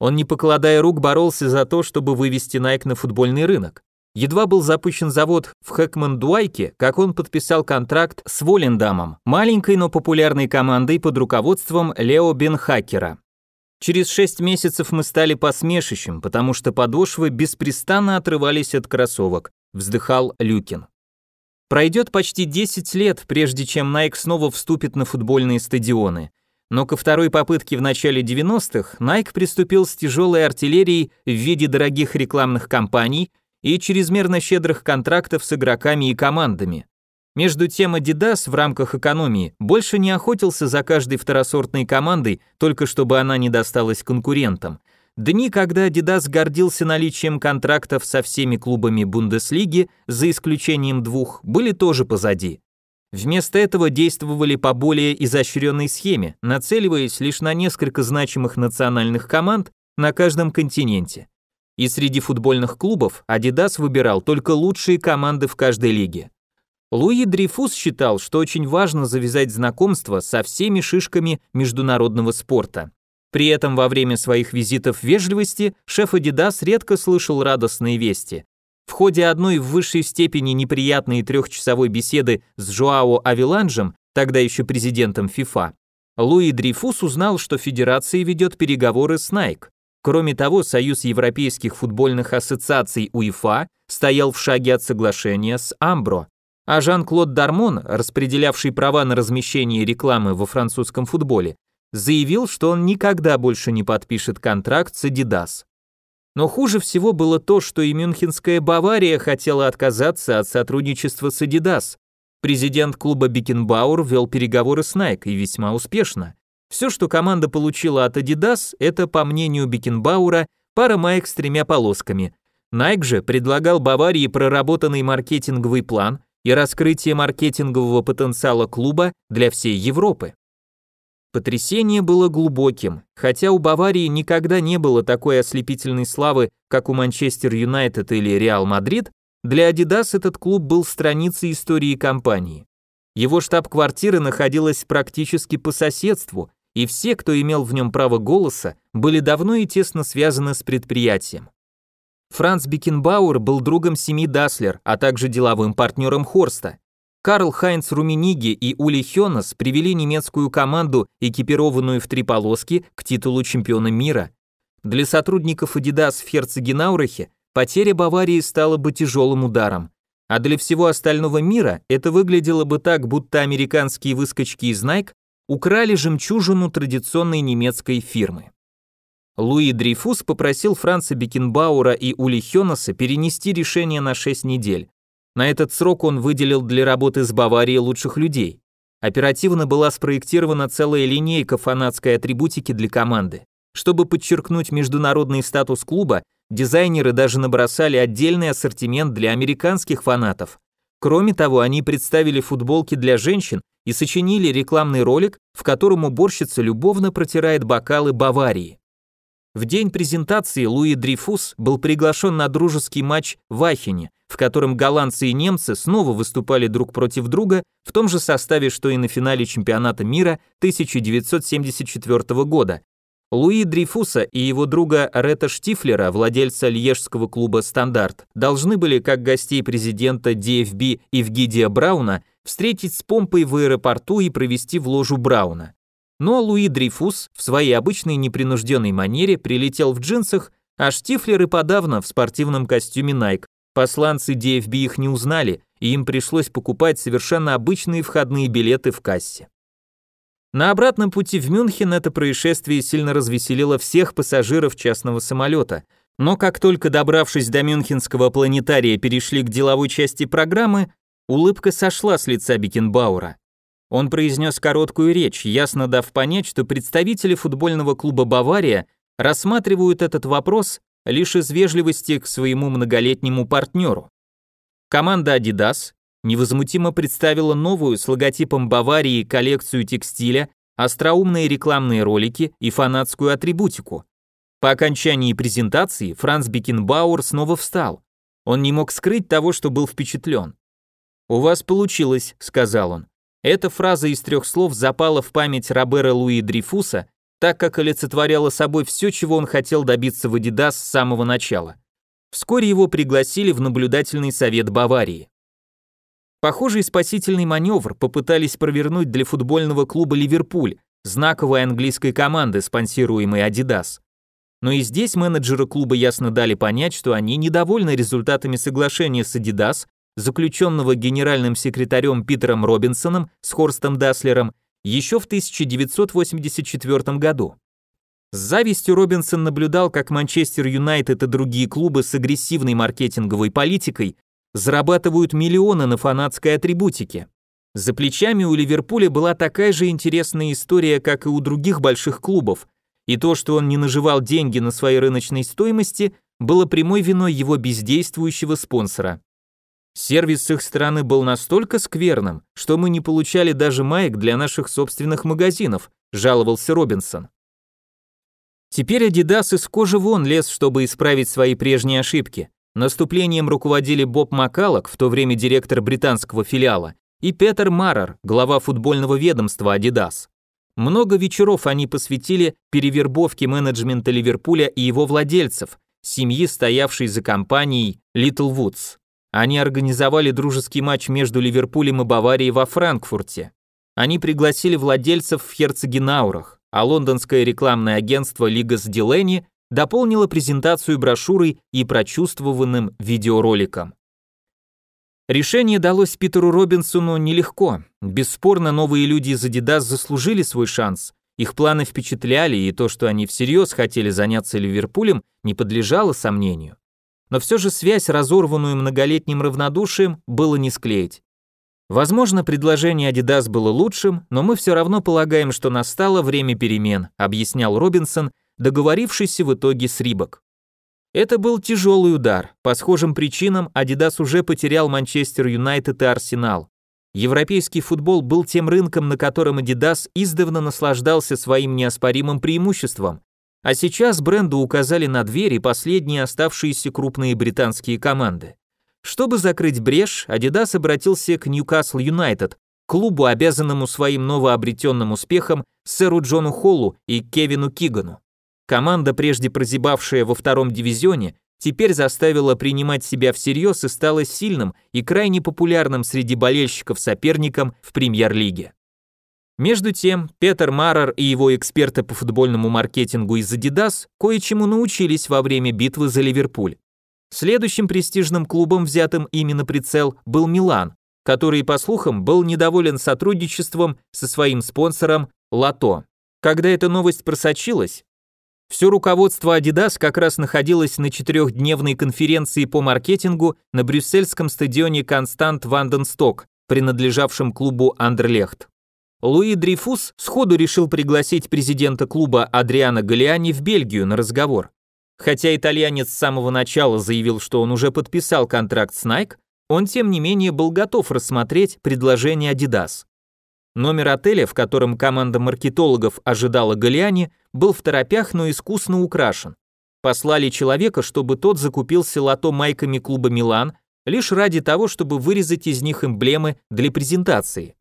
Он, не покладая рук, боролся за то, чтобы вывести Nike на футбольный рынок. Едва был запущен завод в Хэкман-Дуайке, как он подписал контракт с Волендамом, маленькой, но популярной командой под руководством Лео Бенхакера. Через шесть месяцев мы стали посмешищем, потому что подошвы беспрестанно отрывались от кроссовок, вздыхал Люкин. Пройдет почти 10 лет, прежде чем Nike снова вступит на футбольные стадионы. Но ко второй попытке в начале 90-х Nike приступил с тяжелой артиллерией в виде дорогих рекламных кампаний и чрезмерно щедрых контрактов с игроками и командами. Между тем Adidas в рамках экономии больше не охотился за каждой второсортной командой, только чтобы она не досталась конкурентам. Дни, когда Adidas гордился наличием контрактов со всеми клубами Бундеслиги, за исключением двух, были тоже позади. Вместо этого действовали по более изощренной схеме, нацеливаясь лишь на несколько значимых национальных команд на каждом континенте. И среди футбольных клубов Adidas выбирал только лучшие команды в каждой лиге. Луи Дрейфус считал, что очень важно завязать знакомство со всеми шишками международного спорта. При этом во время своих визитов вежливости шеф Adidas редко слышал радостные вести. В ходе одной в высшей степени неприятной трехчасовой беседы с Жуао Авиланжем, тогда еще президентом FIFA, Луи Дрейфус узнал, что федерация ведет переговоры с Nike. Кроме того, Союз Европейских футбольных ассоциаций УЕФА стоял в шаге от соглашения с Амбро, а Жан-Клод Дармон, распределявший права на размещение рекламы во французском футболе, заявил, что он никогда больше не подпишет контракт с Adidas. Но хуже всего было то, что и мюнхенская Бавария хотела отказаться от сотрудничества с Adidas. Президент клуба Беккенбауэр вел переговоры с Nike и весьма успешно. Все, что команда получила от Adidas, это, по мнению Беккенбауэра, пара маек с тремя полосками. Nike же предлагал Баварии проработанный маркетинговый план и раскрытие маркетингового потенциала клуба для всей Европы. Потрясение было глубоким, хотя у Баварии никогда не было такой ослепительной славы, как у Манчестер Юнайтед или Реал Мадрид, для Adidas этот клуб был страницей истории компании. Его штаб-квартира находилась практически по соседству, и все, кто имел в нем право голоса, были давно и тесно связаны с предприятием. Франц Беккенбауэр был другом семьи Даслер, а также деловым партнером Хорста. Карл Хайнц Румениги и Ули Хёнес привели немецкую команду, экипированную в три полоски, к титулу чемпиона мира. Для сотрудников Adidas в Херцегенаурахе потеря Баварии стала бы тяжелым ударом. А для всего остального мира это выглядело бы так, будто американские выскочки из Nike украли жемчужину традиционной немецкой фирмы. Луи Дрейфус попросил Франца Бекенбаура и Ули Хёнеса перенести решение на 6 недель. На этот срок он выделил для работы с Баварией лучших людей. Оперативно была спроектирована целая линейка фанатской атрибутики для команды. Чтобы подчеркнуть международный статус клуба, дизайнеры даже набросали отдельный ассортимент для американских фанатов. Кроме того, они представили футболки для женщин и сочинили рекламный ролик, в котором уборщица любовно протирает бокалы Баварии. В день презентации Луи Дрейфус был приглашен на дружеский матч в Ахене, в котором голландцы и немцы снова выступали друг против друга в том же составе, что и на финале чемпионата мира 1974 года. Луи Дрейфуса и его друга Ретта Штифлера, владельца льежского клуба «Стандарт», должны были, как гостей президента DFB Эгидия Брауна, встретить с помпой в аэропорту и провести в ложу Брауна. Но Луи Дрейфус в своей обычной непринужденной манере прилетел в джинсах, а Штифлер и подавно в спортивном костюме Nike. Посланцы DFB их не узнали, и им пришлось покупать совершенно обычные входные билеты в кассе. На обратном пути в Мюнхен это происшествие сильно развеселило всех пассажиров частного самолета, но как только добравшись до мюнхенского планетария перешли к деловой части программы, улыбка сошла с лица Бикенбаура. Он произнес короткую речь, ясно дав понять, что представители футбольного клуба «Бавария» рассматривают этот вопрос лишь из вежливости к своему многолетнему партнеру. Команда Adidas невозмутимо представила новую с логотипом Баварии коллекцию текстиля, остроумные рекламные ролики и фанатскую атрибутику. По окончании презентации Франц Бекенбауэр снова встал. Он не мог скрыть того, что был впечатлен. «У вас получилось», — сказал он. Эта фраза из трех слов запала в память Робера Луи Дрифуса, так как олицетворяла собой все, чего он хотел добиться в Adidas с самого начала. Вскоре его пригласили в наблюдательный совет Баварии. Похожий спасительный маневр попытались провернуть для футбольного клуба «Ливерпуль», знаковой английской команды, спонсируемой Adidas. Но и здесь менеджеры клуба ясно дали понять, что они недовольны результатами соглашения с Adidas заключенного генеральным секретарем Питером Робинсоном с Хорстом Даслером еще в 1984 году. С завистью Робинсон наблюдал, как Манчестер Юнайтед и другие клубы с агрессивной маркетинговой политикой зарабатывают миллионы на фанатской атрибутике. За плечами у Ливерпуля была такая же интересная история, как и у других больших клубов, и то, что он не наживал деньги на своей рыночной стоимости, было прямой виной его бездействующего спонсора. Сервис с их стороны был настолько скверным, что мы не получали даже маек для наших собственных магазинов, жаловался Робинсон. Теперь Adidas из кожи вон лез, чтобы исправить свои прежние ошибки. Наступлением руководили Боб Маккалок, в то время директор британского филиала, и Петер Маррер, глава футбольного ведомства Adidas. Много вечеров они посвятили перевербовке менеджмента Ливерпуля и его владельцев, семьи, стоявшей за компанией Little Woods. Они организовали дружеский матч между Ливерпулем и Баварией во Франкфурте. Они пригласили владельцев в Херцегенаурах, а лондонское рекламное агентство Лигас Дилени дополнило презентацию брошюрой и прочувствованным видеороликом. Решение далось Питеру Робинсону нелегко. Бесспорно, новые люди из Adidas заслужили свой шанс. Их планы впечатляли, и то, что они всерьез хотели заняться Ливерпулем, не подлежало сомнению. Но все же связь, разорванную многолетним равнодушием, было не склеить. Возможно, предложение Adidas было лучшим, но мы все равно полагаем, что настало время перемен, объяснял Робинсон, договорившийся в итоге с Рибок. Это был тяжелый удар. По схожим причинам Adidas уже потерял Манчестер Юнайтед и Арсенал. Европейский футбол был тем рынком, на котором Adidas издавна наслаждался своим неоспоримым преимуществом. А сейчас бренду указали на двери последние оставшиеся крупные британские команды. Чтобы закрыть брешь, Adidas обратился к Ньюкасл Юнайтед, клубу, обязанному своим новообретенным успехом сэру Джону Холлу и Кевину Кигану. Команда, прежде прозябавшая во втором дивизионе, теперь заставила принимать себя всерьез и стала сильным и крайне популярным среди болельщиков соперником в премьер-лиге. Между тем, Петер Маррер и его эксперты по футбольному маркетингу из Adidas кое-чему научились во время битвы за Ливерпуль. Следующим престижным клубом, взятым ими на прицел, был Милан, который, по слухам, был недоволен сотрудничеством со своим спонсором Лото. Когда эта новость просочилась, все руководство Adidas как раз находилось на четырехдневной конференции по маркетингу на брюссельском стадионе Констант Ванденсток, принадлежавшем клубу Андерлехт. Луи Дрейфус сходу решил пригласить президента клуба Адриана Галиани в Бельгию на разговор. Хотя итальянец с самого начала заявил, что он уже подписал контракт с Nike, он тем не менее был готов рассмотреть предложение Adidas. Номер отеля, в котором команда маркетологов ожидала Галиани, был в торопях, но искусно украшен. Послали человека, чтобы тот закупился лото майками клуба «Милан», лишь ради того, чтобы вырезать из них эмблемы для презентации.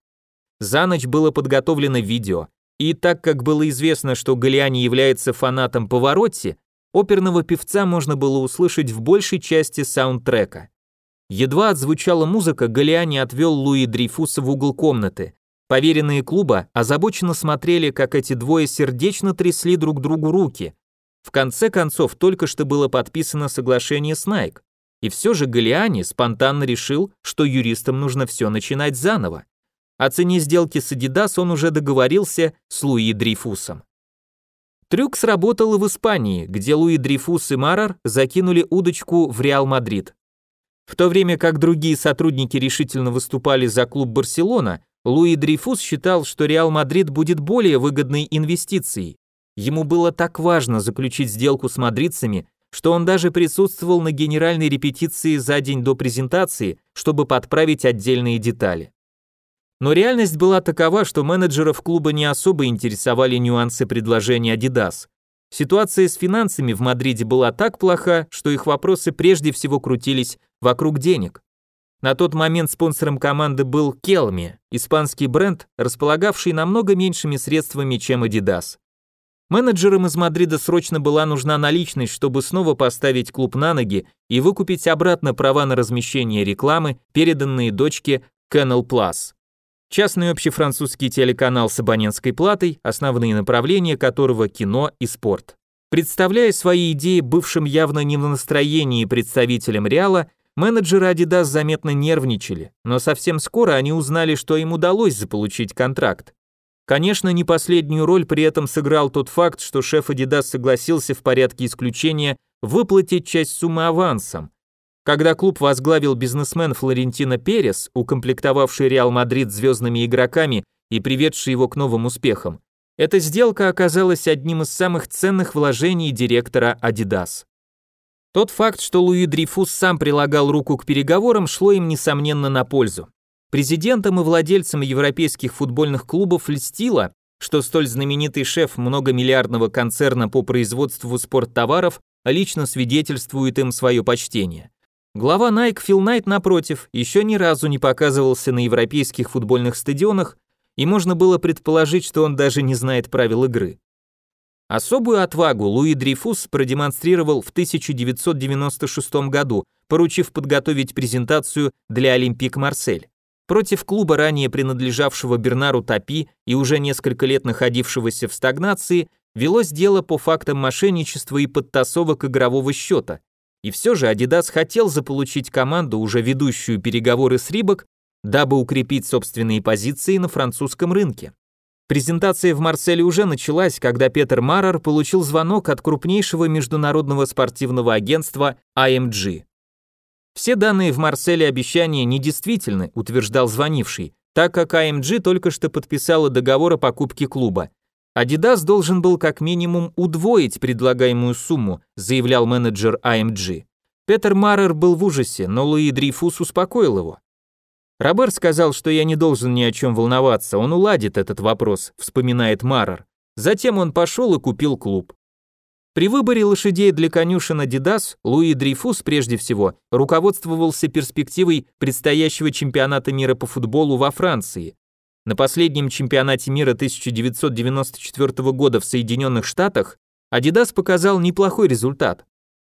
За ночь было подготовлено видео, и так как было известно, что Галиани является фанатом Поворотти, оперного певца можно было услышать в большей части саундтрека. Едва отзвучала музыка, Галиани отвел Луи Дрейфуса в угол комнаты. Поверенные клуба озабоченно смотрели, как эти двое сердечно трясли друг другу руки. В конце концов, только что было подписано соглашение с Nike. И все же Галиани спонтанно решил, что юристам нужно все начинать заново. О цене сделки с Adidas он уже договорился с Луи Дрейфусом. Трюк сработал и в Испании, где Луи Дрейфус и Марар закинули удочку в Реал Мадрид. В то время как другие сотрудники решительно выступали за клуб Барселона, Луи Дрейфус считал, что Реал Мадрид будет более выгодной инвестицией. Ему было так важно заключить сделку с мадридцами, что он даже присутствовал на генеральной репетиции за день до презентации, чтобы подправить отдельные детали. Но реальность была такова, что менеджеров клуба не особо интересовали нюансы предложения Adidas. Ситуация с финансами в Мадриде была так плоха, что их вопросы прежде всего крутились вокруг денег. На тот момент спонсором команды был Kelme, испанский бренд, располагавший намного меньшими средствами, чем Adidas. Менеджерам из Мадрида срочно была нужна наличность, чтобы снова поставить клуб на ноги и выкупить обратно права на размещение рекламы, переданные дочке Canal Plus. Частный общефранцузский телеканал с абонентской платой, основные направления которого кино и спорт. Представляя свои идеи бывшим явно не в настроении представителям Реала, Менеджеры Adidas заметно нервничали, но совсем скоро они узнали, что им удалось заполучить контракт. Конечно, не последнюю роль при этом сыграл тот факт, что шеф Adidas согласился в порядке исключения выплатить часть суммы авансом. Когда клуб возглавил бизнесмен Флорентино Перес, укомплектовавший Реал Мадрид звездными игроками и приведший его к новым успехам, эта сделка оказалась одним из самых ценных вложений директора Adidas. Тот факт, что Луи Дрейфус сам прилагал руку к переговорам, шло им несомненно на пользу. Президентам и владельцам европейских футбольных клубов льстило, что столь знаменитый шеф многомиллиардного концерна по производству спорттоваров лично свидетельствует им свое почтение. Глава Nike Фил Найт, напротив, еще ни разу не показывался на европейских футбольных стадионах и можно было предположить, что он даже не знает правил игры. Особую отвагу Луи Дрейфус продемонстрировал в 1996 году, поручив подготовить презентацию для Олимпик Марсель. Против клуба, ранее принадлежавшего Бернару Тапи и уже несколько лет находившегося в стагнации, велось дело по фактам мошенничества и подтасовок игрового счета. И все же Adidas хотел заполучить команду, уже ведущую переговоры с Рибок, дабы укрепить собственные позиции на французском рынке. Презентация в Марселе уже началась, когда Петер Маррер получил звонок от крупнейшего международного спортивного агентства AMG. Все данные в Марселе обещания недействительны, утверждал звонивший, так как AMG только что подписала договор о покупке клуба. Adidas должен был как минимум удвоить предлагаемую сумму, заявлял менеджер AMG. Петер Маррер был в ужасе, но Луи Дрейфус успокоил его. Робер сказал, что я не должен ни о чем волноваться, он уладит этот вопрос, вспоминает Маррер. Затем он пошел и купил клуб. При выборе лошадей для конюшен Adidas Луи Дрейфус прежде всего руководствовался перспективой предстоящего чемпионата мира по футболу во Франции. На последнем чемпионате мира 1994 года в Соединенных Штатах Adidas показал неплохой результат.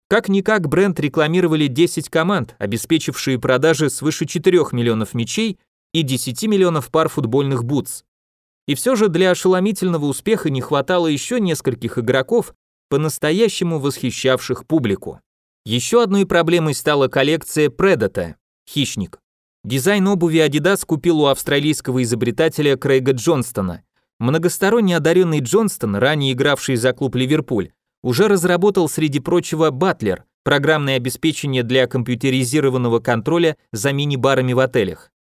Как-никак бренд рекламировали 10 команд, обеспечившие продажи свыше 4 миллионов мячей и 10 миллионов пар футбольных бутс. И все же для ошеломительного успеха не хватало еще нескольких игроков, по-настоящему восхищавших публику. Еще одной проблемой стала коллекция Predator – хищник. Дизайн обуви Adidas купил у австралийского изобретателя Крейга Джонстона. Многосторонне одаренный Джонстон, ранее игравший за клуб Ливерпуль, уже разработал среди прочего Батлер – программное обеспечение для компьютеризированного контроля за мини-барами в отелях.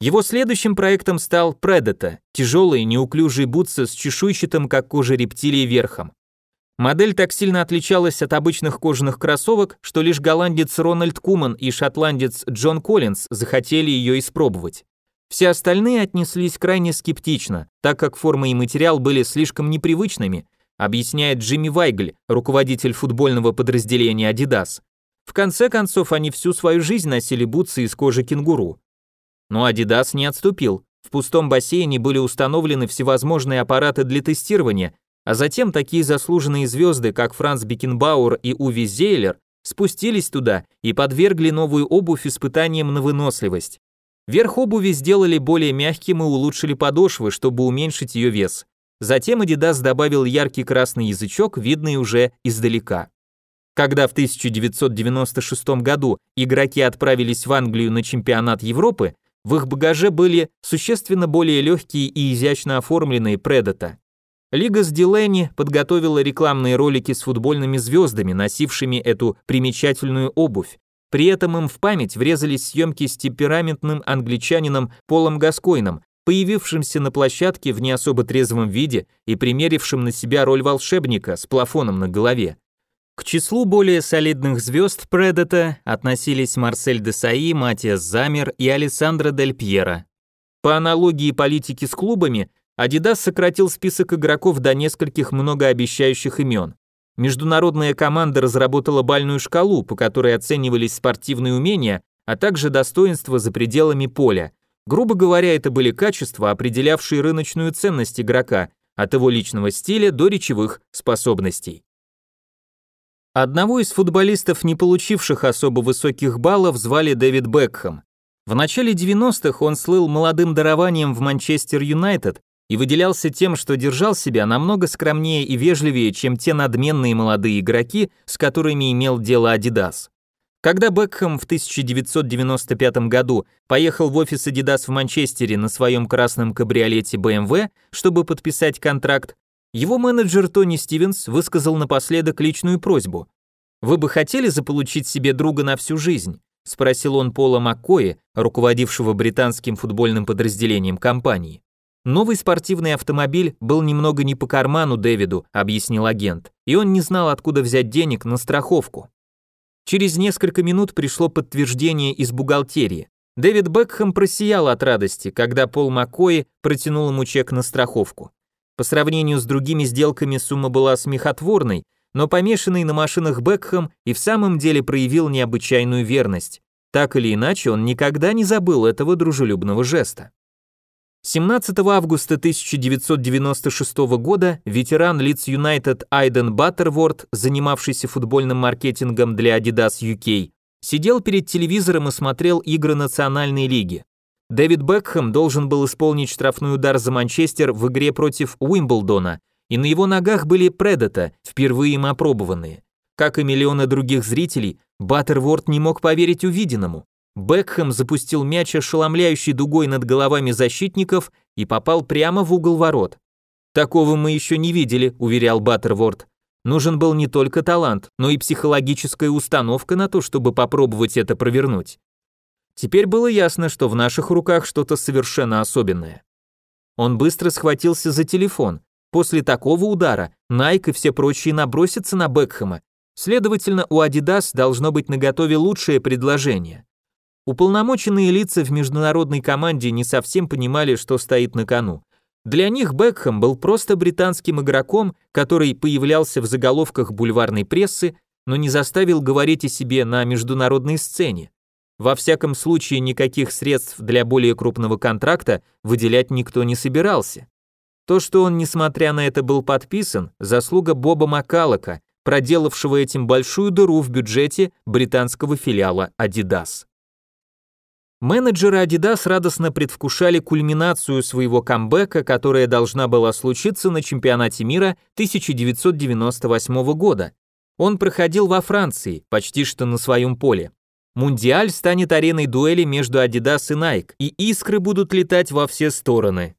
Его следующим проектом стал Predator – тяжелые неуклюжие бутсы с чешуйчатым, как кожа рептилии, верхом. Модель так сильно отличалась от обычных кожаных кроссовок, что лишь голландец Рональд Куман и шотландец Джон Коллинз захотели ее испробовать. Все остальные отнеслись крайне скептично, так как форма и материал были слишком непривычными, объясняет Джимми Вайгль, руководитель футбольного подразделения Adidas. В конце концов, они всю свою жизнь носили бутсы из кожи кенгуру. Но Adidas не отступил. В пустом бассейне были установлены всевозможные аппараты для тестирования, а затем такие заслуженные звезды, как Франц Бекенбауэр и Уви Зейлер, спустились туда и подвергли новую обувь испытаниям на выносливость. Верх обуви сделали более мягким и улучшили подошвы, чтобы уменьшить ее вес. Затем Adidas добавил яркий красный язычок, видный уже издалека. Когда в 1996 году игроки отправились в Англию на чемпионат Европы, в их багаже были существенно более легкие и изящно оформленные Predator. Лига с Дилени подготовила рекламные ролики с футбольными звездами, носившими эту примечательную обувь. При этом им в память врезались съемки с темпераментным англичанином Полом Гаскойном, появившимся на площадке в не особо трезвом виде и примерившим на себя роль волшебника с плафоном на голове. К числу более солидных звезд Предета относились Марсель де Саи, Матиас Замер и Алессандро Дель Пьера. По аналогии политики с клубами, Adidas сократил список игроков до нескольких многообещающих имен. Международная команда разработала бальную шкалу, по которой оценивались спортивные умения, а также достоинства за пределами поля. Грубо говоря, это были качества, определявшие рыночную ценность игрока, от его личного стиля до речевых способностей. Одного из футболистов, не получивших особо высоких баллов, звали Дэвид Бекхэм. В начале 90-х он слыл молодым дарованием в Манчестер Юнайтед, и выделялся тем, что держал себя намного скромнее и вежливее, чем те надменные молодые игроки, с которыми имел дело Adidas. Когда Бекхэм в 1995 году поехал в офис Adidas в Манчестере на своем красном кабриолете BMW, чтобы подписать контракт, его менеджер Тони Стивенс высказал напоследок личную просьбу. «Вы бы хотели заполучить себе друга на всю жизнь?» – спросил он Пола Маккои, руководившего британским футбольным подразделением компании. Новый спортивный автомобиль был немного не по карману Дэвиду, объяснил агент, и он не знал, откуда взять денег на страховку. Через несколько минут пришло подтверждение из бухгалтерии. Дэвид Бекхэм просиял от радости, когда Пол Маккои протянул ему чек на страховку. По сравнению с другими сделками сумма была смехотворной, но помешанный на машинах Бекхэм и в самом деле проявил необычайную верность. Так или иначе, он никогда не забыл этого дружелюбного жеста. 17 августа 1996 года ветеран Leeds United Айден Баттерворд, занимавшийся футбольным маркетингом для Adidas UK, сидел перед телевизором и смотрел игры Национальной лиги. Дэвид Бекхэм должен был исполнить штрафной удар за Манчестер в игре против Уимблдона, и на его ногах были Предата, впервые им опробованные. Как и миллионы других зрителей, Баттерворд не мог поверить увиденному. Бекхэм запустил мяч ошеломляющей дугой над головами защитников и попал прямо в угол ворот. «Такого мы еще не видели», — уверял Баттерворд. «Нужен был не только талант, но и психологическая установка на то, чтобы попробовать это провернуть». Теперь было ясно, что в наших руках что-то совершенно особенное. Он быстро схватился за телефон. После такого удара Найк и все прочие набросятся на Бекхэма. Следовательно, у Adidas должно быть наготове лучшее предложение. Уполномоченные лица в международной команде не совсем понимали, что стоит на кону. Для них Бекхэм был просто британским игроком, который появлялся в заголовках бульварной прессы, но не заставил говорить о себе на международной сцене. Во всяком случае, никаких средств для более крупного контракта выделять никто не собирался. То, что он, несмотря на это, был подписан, заслуга Боба Макалака, проделавшего этим большую дыру в бюджете британского филиала Adidas. Менеджеры Adidas радостно предвкушали кульминацию своего камбэка, которая должна была случиться на чемпионате мира 1998 года. Он проходил во Франции, почти что на своем поле. Мундиаль станет ареной дуэли между Adidas и Nike, и искры будут летать во все стороны.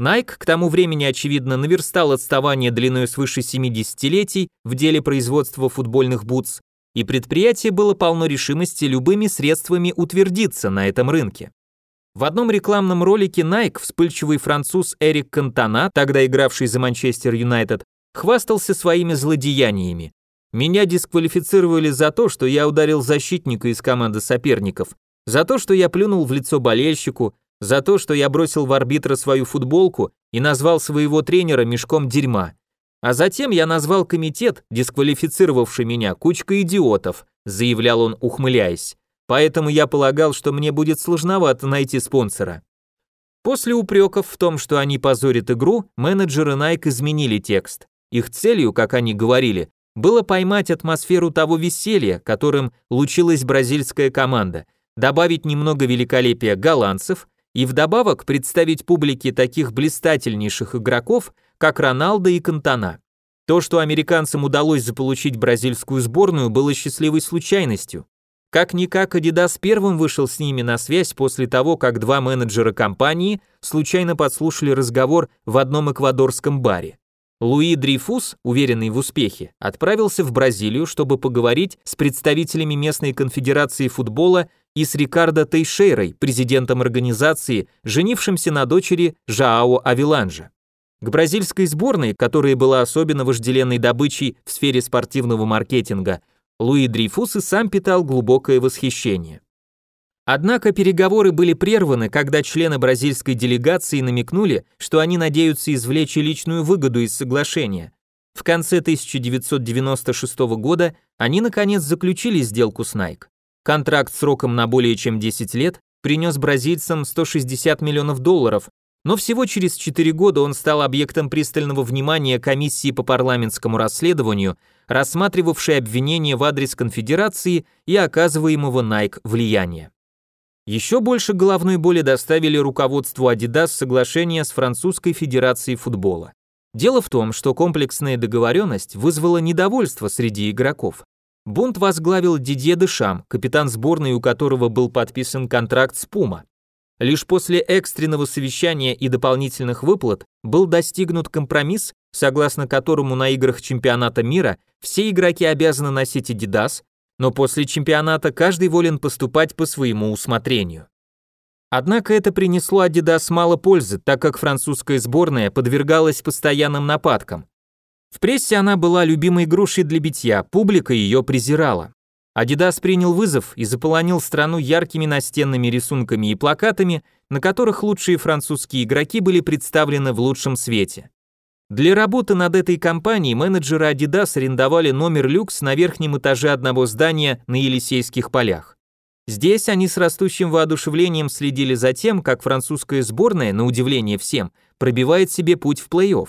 Nike к тому времени, очевидно, наверстал отставание длиной свыше 70-летий в деле производства футбольных бутс, и предприятие было полно решимости любыми средствами утвердиться на этом рынке. В одном рекламном ролике Nike вспыльчивый француз Эрик Кантона, тогда игравший за Манчестер Юнайтед, хвастался своими злодеяниями. Меня дисквалифицировали за то, что я ударил защитника из команды соперников, за то, что я плюнул в лицо болельщику, за то, что я бросил в арбитра свою футболку и назвал своего тренера мешком дерьма. А затем я назвал комитет, дисквалифицировавший меня, кучкой идиотов, заявлял он, ухмыляясь. Поэтому я полагал, что мне будет сложновато найти спонсора. После упреков в том, что они позорят игру, менеджеры Nike изменили текст. Их целью, как они говорили, было поймать атмосферу того веселья, которым лучилась бразильская команда, добавить немного великолепия голландцев и вдобавок представить публике таких блистательнейших игроков, как Роналдо и Кантана. То, что американцам удалось заполучить бразильскую сборную, было счастливой случайностью. Как-никак Adidas первым вышел с ними на связь после того, как два менеджера компании случайно подслушали разговор в одном эквадорском баре. Луи Дрейфус, уверенный в успехе, отправился в Бразилию, чтобы поговорить с представителями местной конфедерации футбола и с Рикардо Тейшейрой, президентом организации, женившимся на дочери Жаао Авиланжа. К бразильской сборной, которая была особенно вожделенной добычей в сфере спортивного маркетинга, Луи Дрейфус и сам питал глубокое восхищение. Однако переговоры были прерваны, когда члены бразильской делегации намекнули, что они надеются извлечь личную выгоду из соглашения. В конце 1996 года они наконец заключили сделку с Nike. Контракт сроком на более чем 10 лет принес бразильцам 160 миллионов долларов, но всего через 4 года он стал объектом пристального внимания комиссии по парламентскому расследованию, рассматривавшей обвинения в адрес конфедерации и оказываемого Nike влияния. Еще больше головной боли доставили руководству Adidas соглашение с Французской Федерацией футбола. Дело в том, что комплексная договоренность вызвала недовольство среди игроков. Бунт возглавил Дидье Дешам, капитан сборной, у которого был подписан контракт с Пума. Лишь после экстренного совещания и дополнительных выплат был достигнут компромисс, согласно которому на играх чемпионата мира все игроки обязаны носить Adidas, но после чемпионата каждый волен поступать по своему усмотрению. Однако это принесло Adidas мало пользы, так как французская сборная подвергалась постоянным нападкам. В прессе она была любимой грушей для битья, публика ее презирала. Adidas принял вызов и заполонил страну яркими настенными рисунками и плакатами, на которых лучшие французские игроки были представлены в лучшем свете. Для работы над этой кампанией менеджеры Adidas арендовали номер люкс на верхнем этаже одного здания на Елисейских полях. Здесь они с растущим воодушевлением следили за тем, как французская сборная, на удивление всем, пробивает себе путь в плей-офф.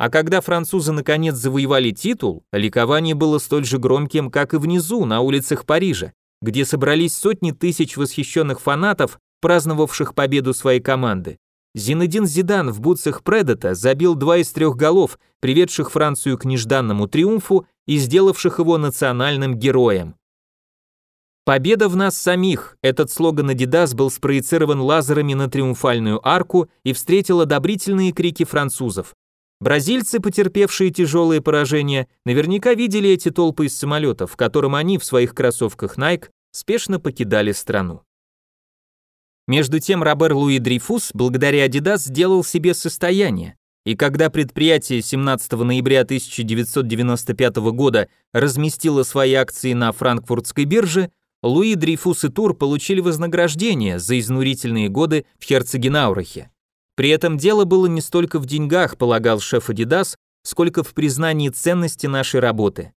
А когда французы наконец завоевали титул, ликование было столь же громким, как и внизу, на улицах Парижа, где собрались сотни тысяч восхищенных фанатов, праздновавших победу своей команды. Зинедин Зидан в бутсах Предета забил два из трех голов, приведших Францию к нежданному триумфу и сделавших его национальным героем. Победа в нас самих. Этот слоган Adidas был спроецирован лазерами на триумфальную арку и встретил одобрительные крики французов. Бразильцы, потерпевшие тяжелые поражения, наверняка видели эти толпы из самолетов, в котором они в своих кроссовках Nike спешно покидали страну. Между тем Робер Луи Дрейфус благодаря Adidas сделал себе состояние, и когда предприятие 17 ноября 1995 года разместило свои акции на франкфуртской бирже, Луи Дрейфус и Тур получили вознаграждение за изнурительные годы в Херцегенаурахе. При этом дело было не столько в деньгах, полагал шеф Adidas, сколько в признании ценности нашей работы.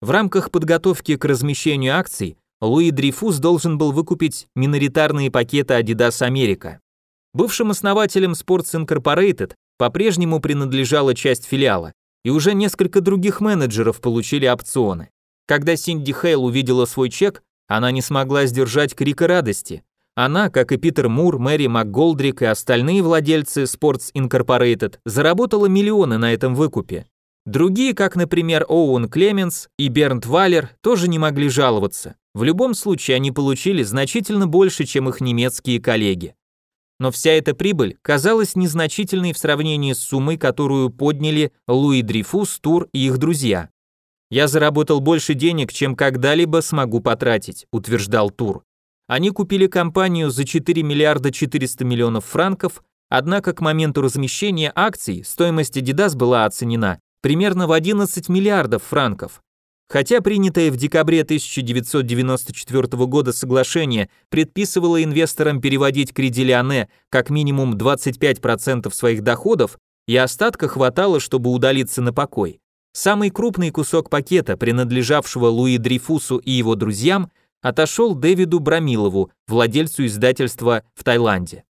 В рамках подготовки к размещению акций Луи Дрейфус должен был выкупить миноритарные пакеты Adidas Америка. Бывшим основателям Sports Incorporated по-прежнему принадлежала часть филиала, и уже несколько других менеджеров получили опционы. Когда Синди Хейл увидела свой чек, она не смогла сдержать крика радости. Она, как и Питер Мур, Мэри МакГолдрик и остальные владельцы Sports Incorporated, заработала миллионы на этом выкупе. Другие, как, например, Оуэн Клеменс и Бернт Валер, тоже не могли жаловаться. В любом случае они получили значительно больше, чем их немецкие коллеги. Но вся эта прибыль казалась незначительной в сравнении с суммой, которую подняли Луи Дрифус, Тур и их друзья. «Я заработал больше денег, чем когда-либо смогу потратить», утверждал Тур. Они купили компанию за 4 миллиарда 400 миллионов франков, однако к моменту размещения акций стоимость Adidas была оценена примерно в 11 миллиардов франков. Хотя принятое в декабре 1994 года соглашение предписывало инвесторам переводить к как минимум 25% своих доходов, и остатка хватало, чтобы удалиться на покой. Самый крупный кусок пакета, принадлежавшего Луи Дрифусу и его друзьям, отошел Дэвиду Брамилову, владельцу издательства в Таиланде.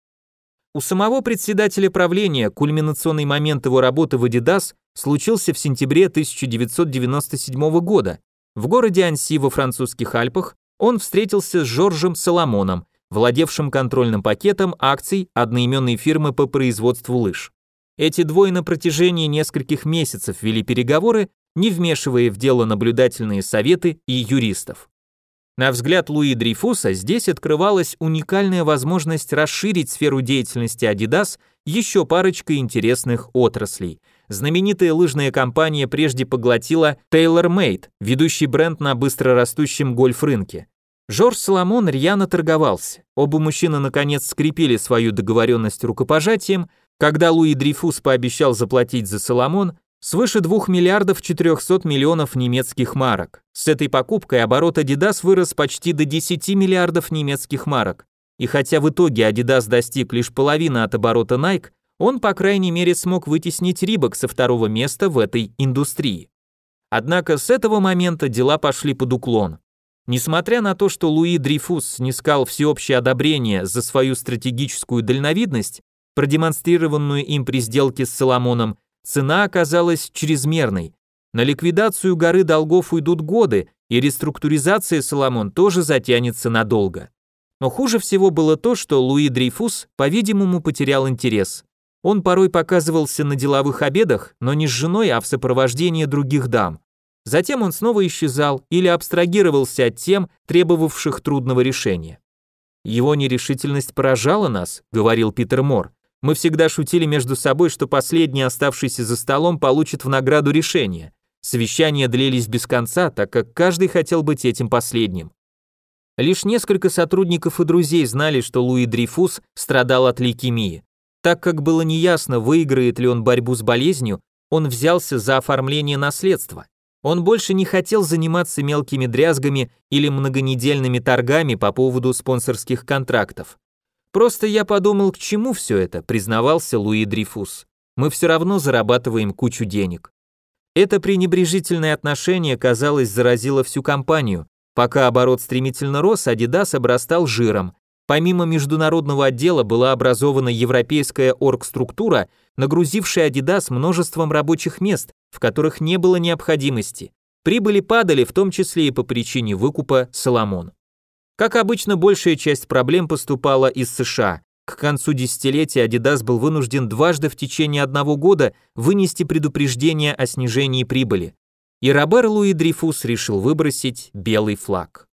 У самого председателя правления кульминационный момент его работы в Adidas случился в сентябре 1997 года. В городе Анси во французских Альпах он встретился с Жоржем Соломоном, владевшим контрольным пакетом акций одноименной фирмы по производству лыж. Эти двое на протяжении нескольких месяцев вели переговоры, не вмешивая в дело наблюдательные советы и юристов. На взгляд Луи Дрейфуса здесь открывалась уникальная возможность расширить сферу деятельности Adidas еще парочкой интересных отраслей. Знаменитая лыжная компания прежде поглотила TaylorMade, ведущий бренд на быстрорастущем гольф-рынке. Жорж Соломон рьяно торговался. Оба мужчины наконец скрепили свою договоренность рукопожатием, когда Луи Дрейфус пообещал заплатить за Соломон свыше 2 миллиардов 400 миллионов немецких марок. С этой покупкой оборот Adidas вырос почти до 10 миллиардов немецких марок. И хотя в итоге Adidas достиг лишь половины от оборота Nike, он, по крайней мере, смог вытеснить Рибок со второго места в этой индустрии. Однако с этого момента дела пошли под уклон. Несмотря на то, что Луи Дрейфус снискал всеобщее одобрение за свою стратегическую дальновидность, продемонстрированную им при сделке с Соломоном, Цена оказалась чрезмерной. На ликвидацию горы долгов уйдут годы, и реструктуризация Соломон тоже затянется надолго. Но хуже всего было то, что Луи Дрейфус, по-видимому, потерял интерес. Он порой показывался на деловых обедах, но не с женой, а в сопровождении других дам. Затем он снова исчезал или абстрагировался от тем, требовавших трудного решения. Его нерешительность поражала нас, говорил Питер Мор. Мы всегда шутили между собой, что последний, оставшийся за столом, получит в награду решение. Совещания длились без конца, так как каждый хотел быть этим последним. Лишь несколько сотрудников и друзей знали, что Луи Дрейфус страдал от лейкемии. Так как было неясно, выиграет ли он борьбу с болезнью, он взялся за оформление наследства. Он больше не хотел заниматься мелкими дрязгами или многонедельными торгами по поводу спонсорских контрактов. Просто я подумал, к чему все это, признавался Луи Дрифус. Мы все равно зарабатываем кучу денег. Это пренебрежительное отношение, казалось, заразило всю компанию, Пока оборот стремительно рос, Adidas обрастал жиром. Помимо международного отдела была образована европейская оргструктура, нагрузившая Adidas множеством рабочих мест, в которых не было необходимости. Прибыли падали, в том числе и по причине выкупа Соломон. Как обычно, большая часть проблем поступала из США. К концу десятилетия Adidas был вынужден дважды в течение одного года вынести предупреждение о снижении прибыли. И Робер Луи Дрейфус решил выбросить белый флаг.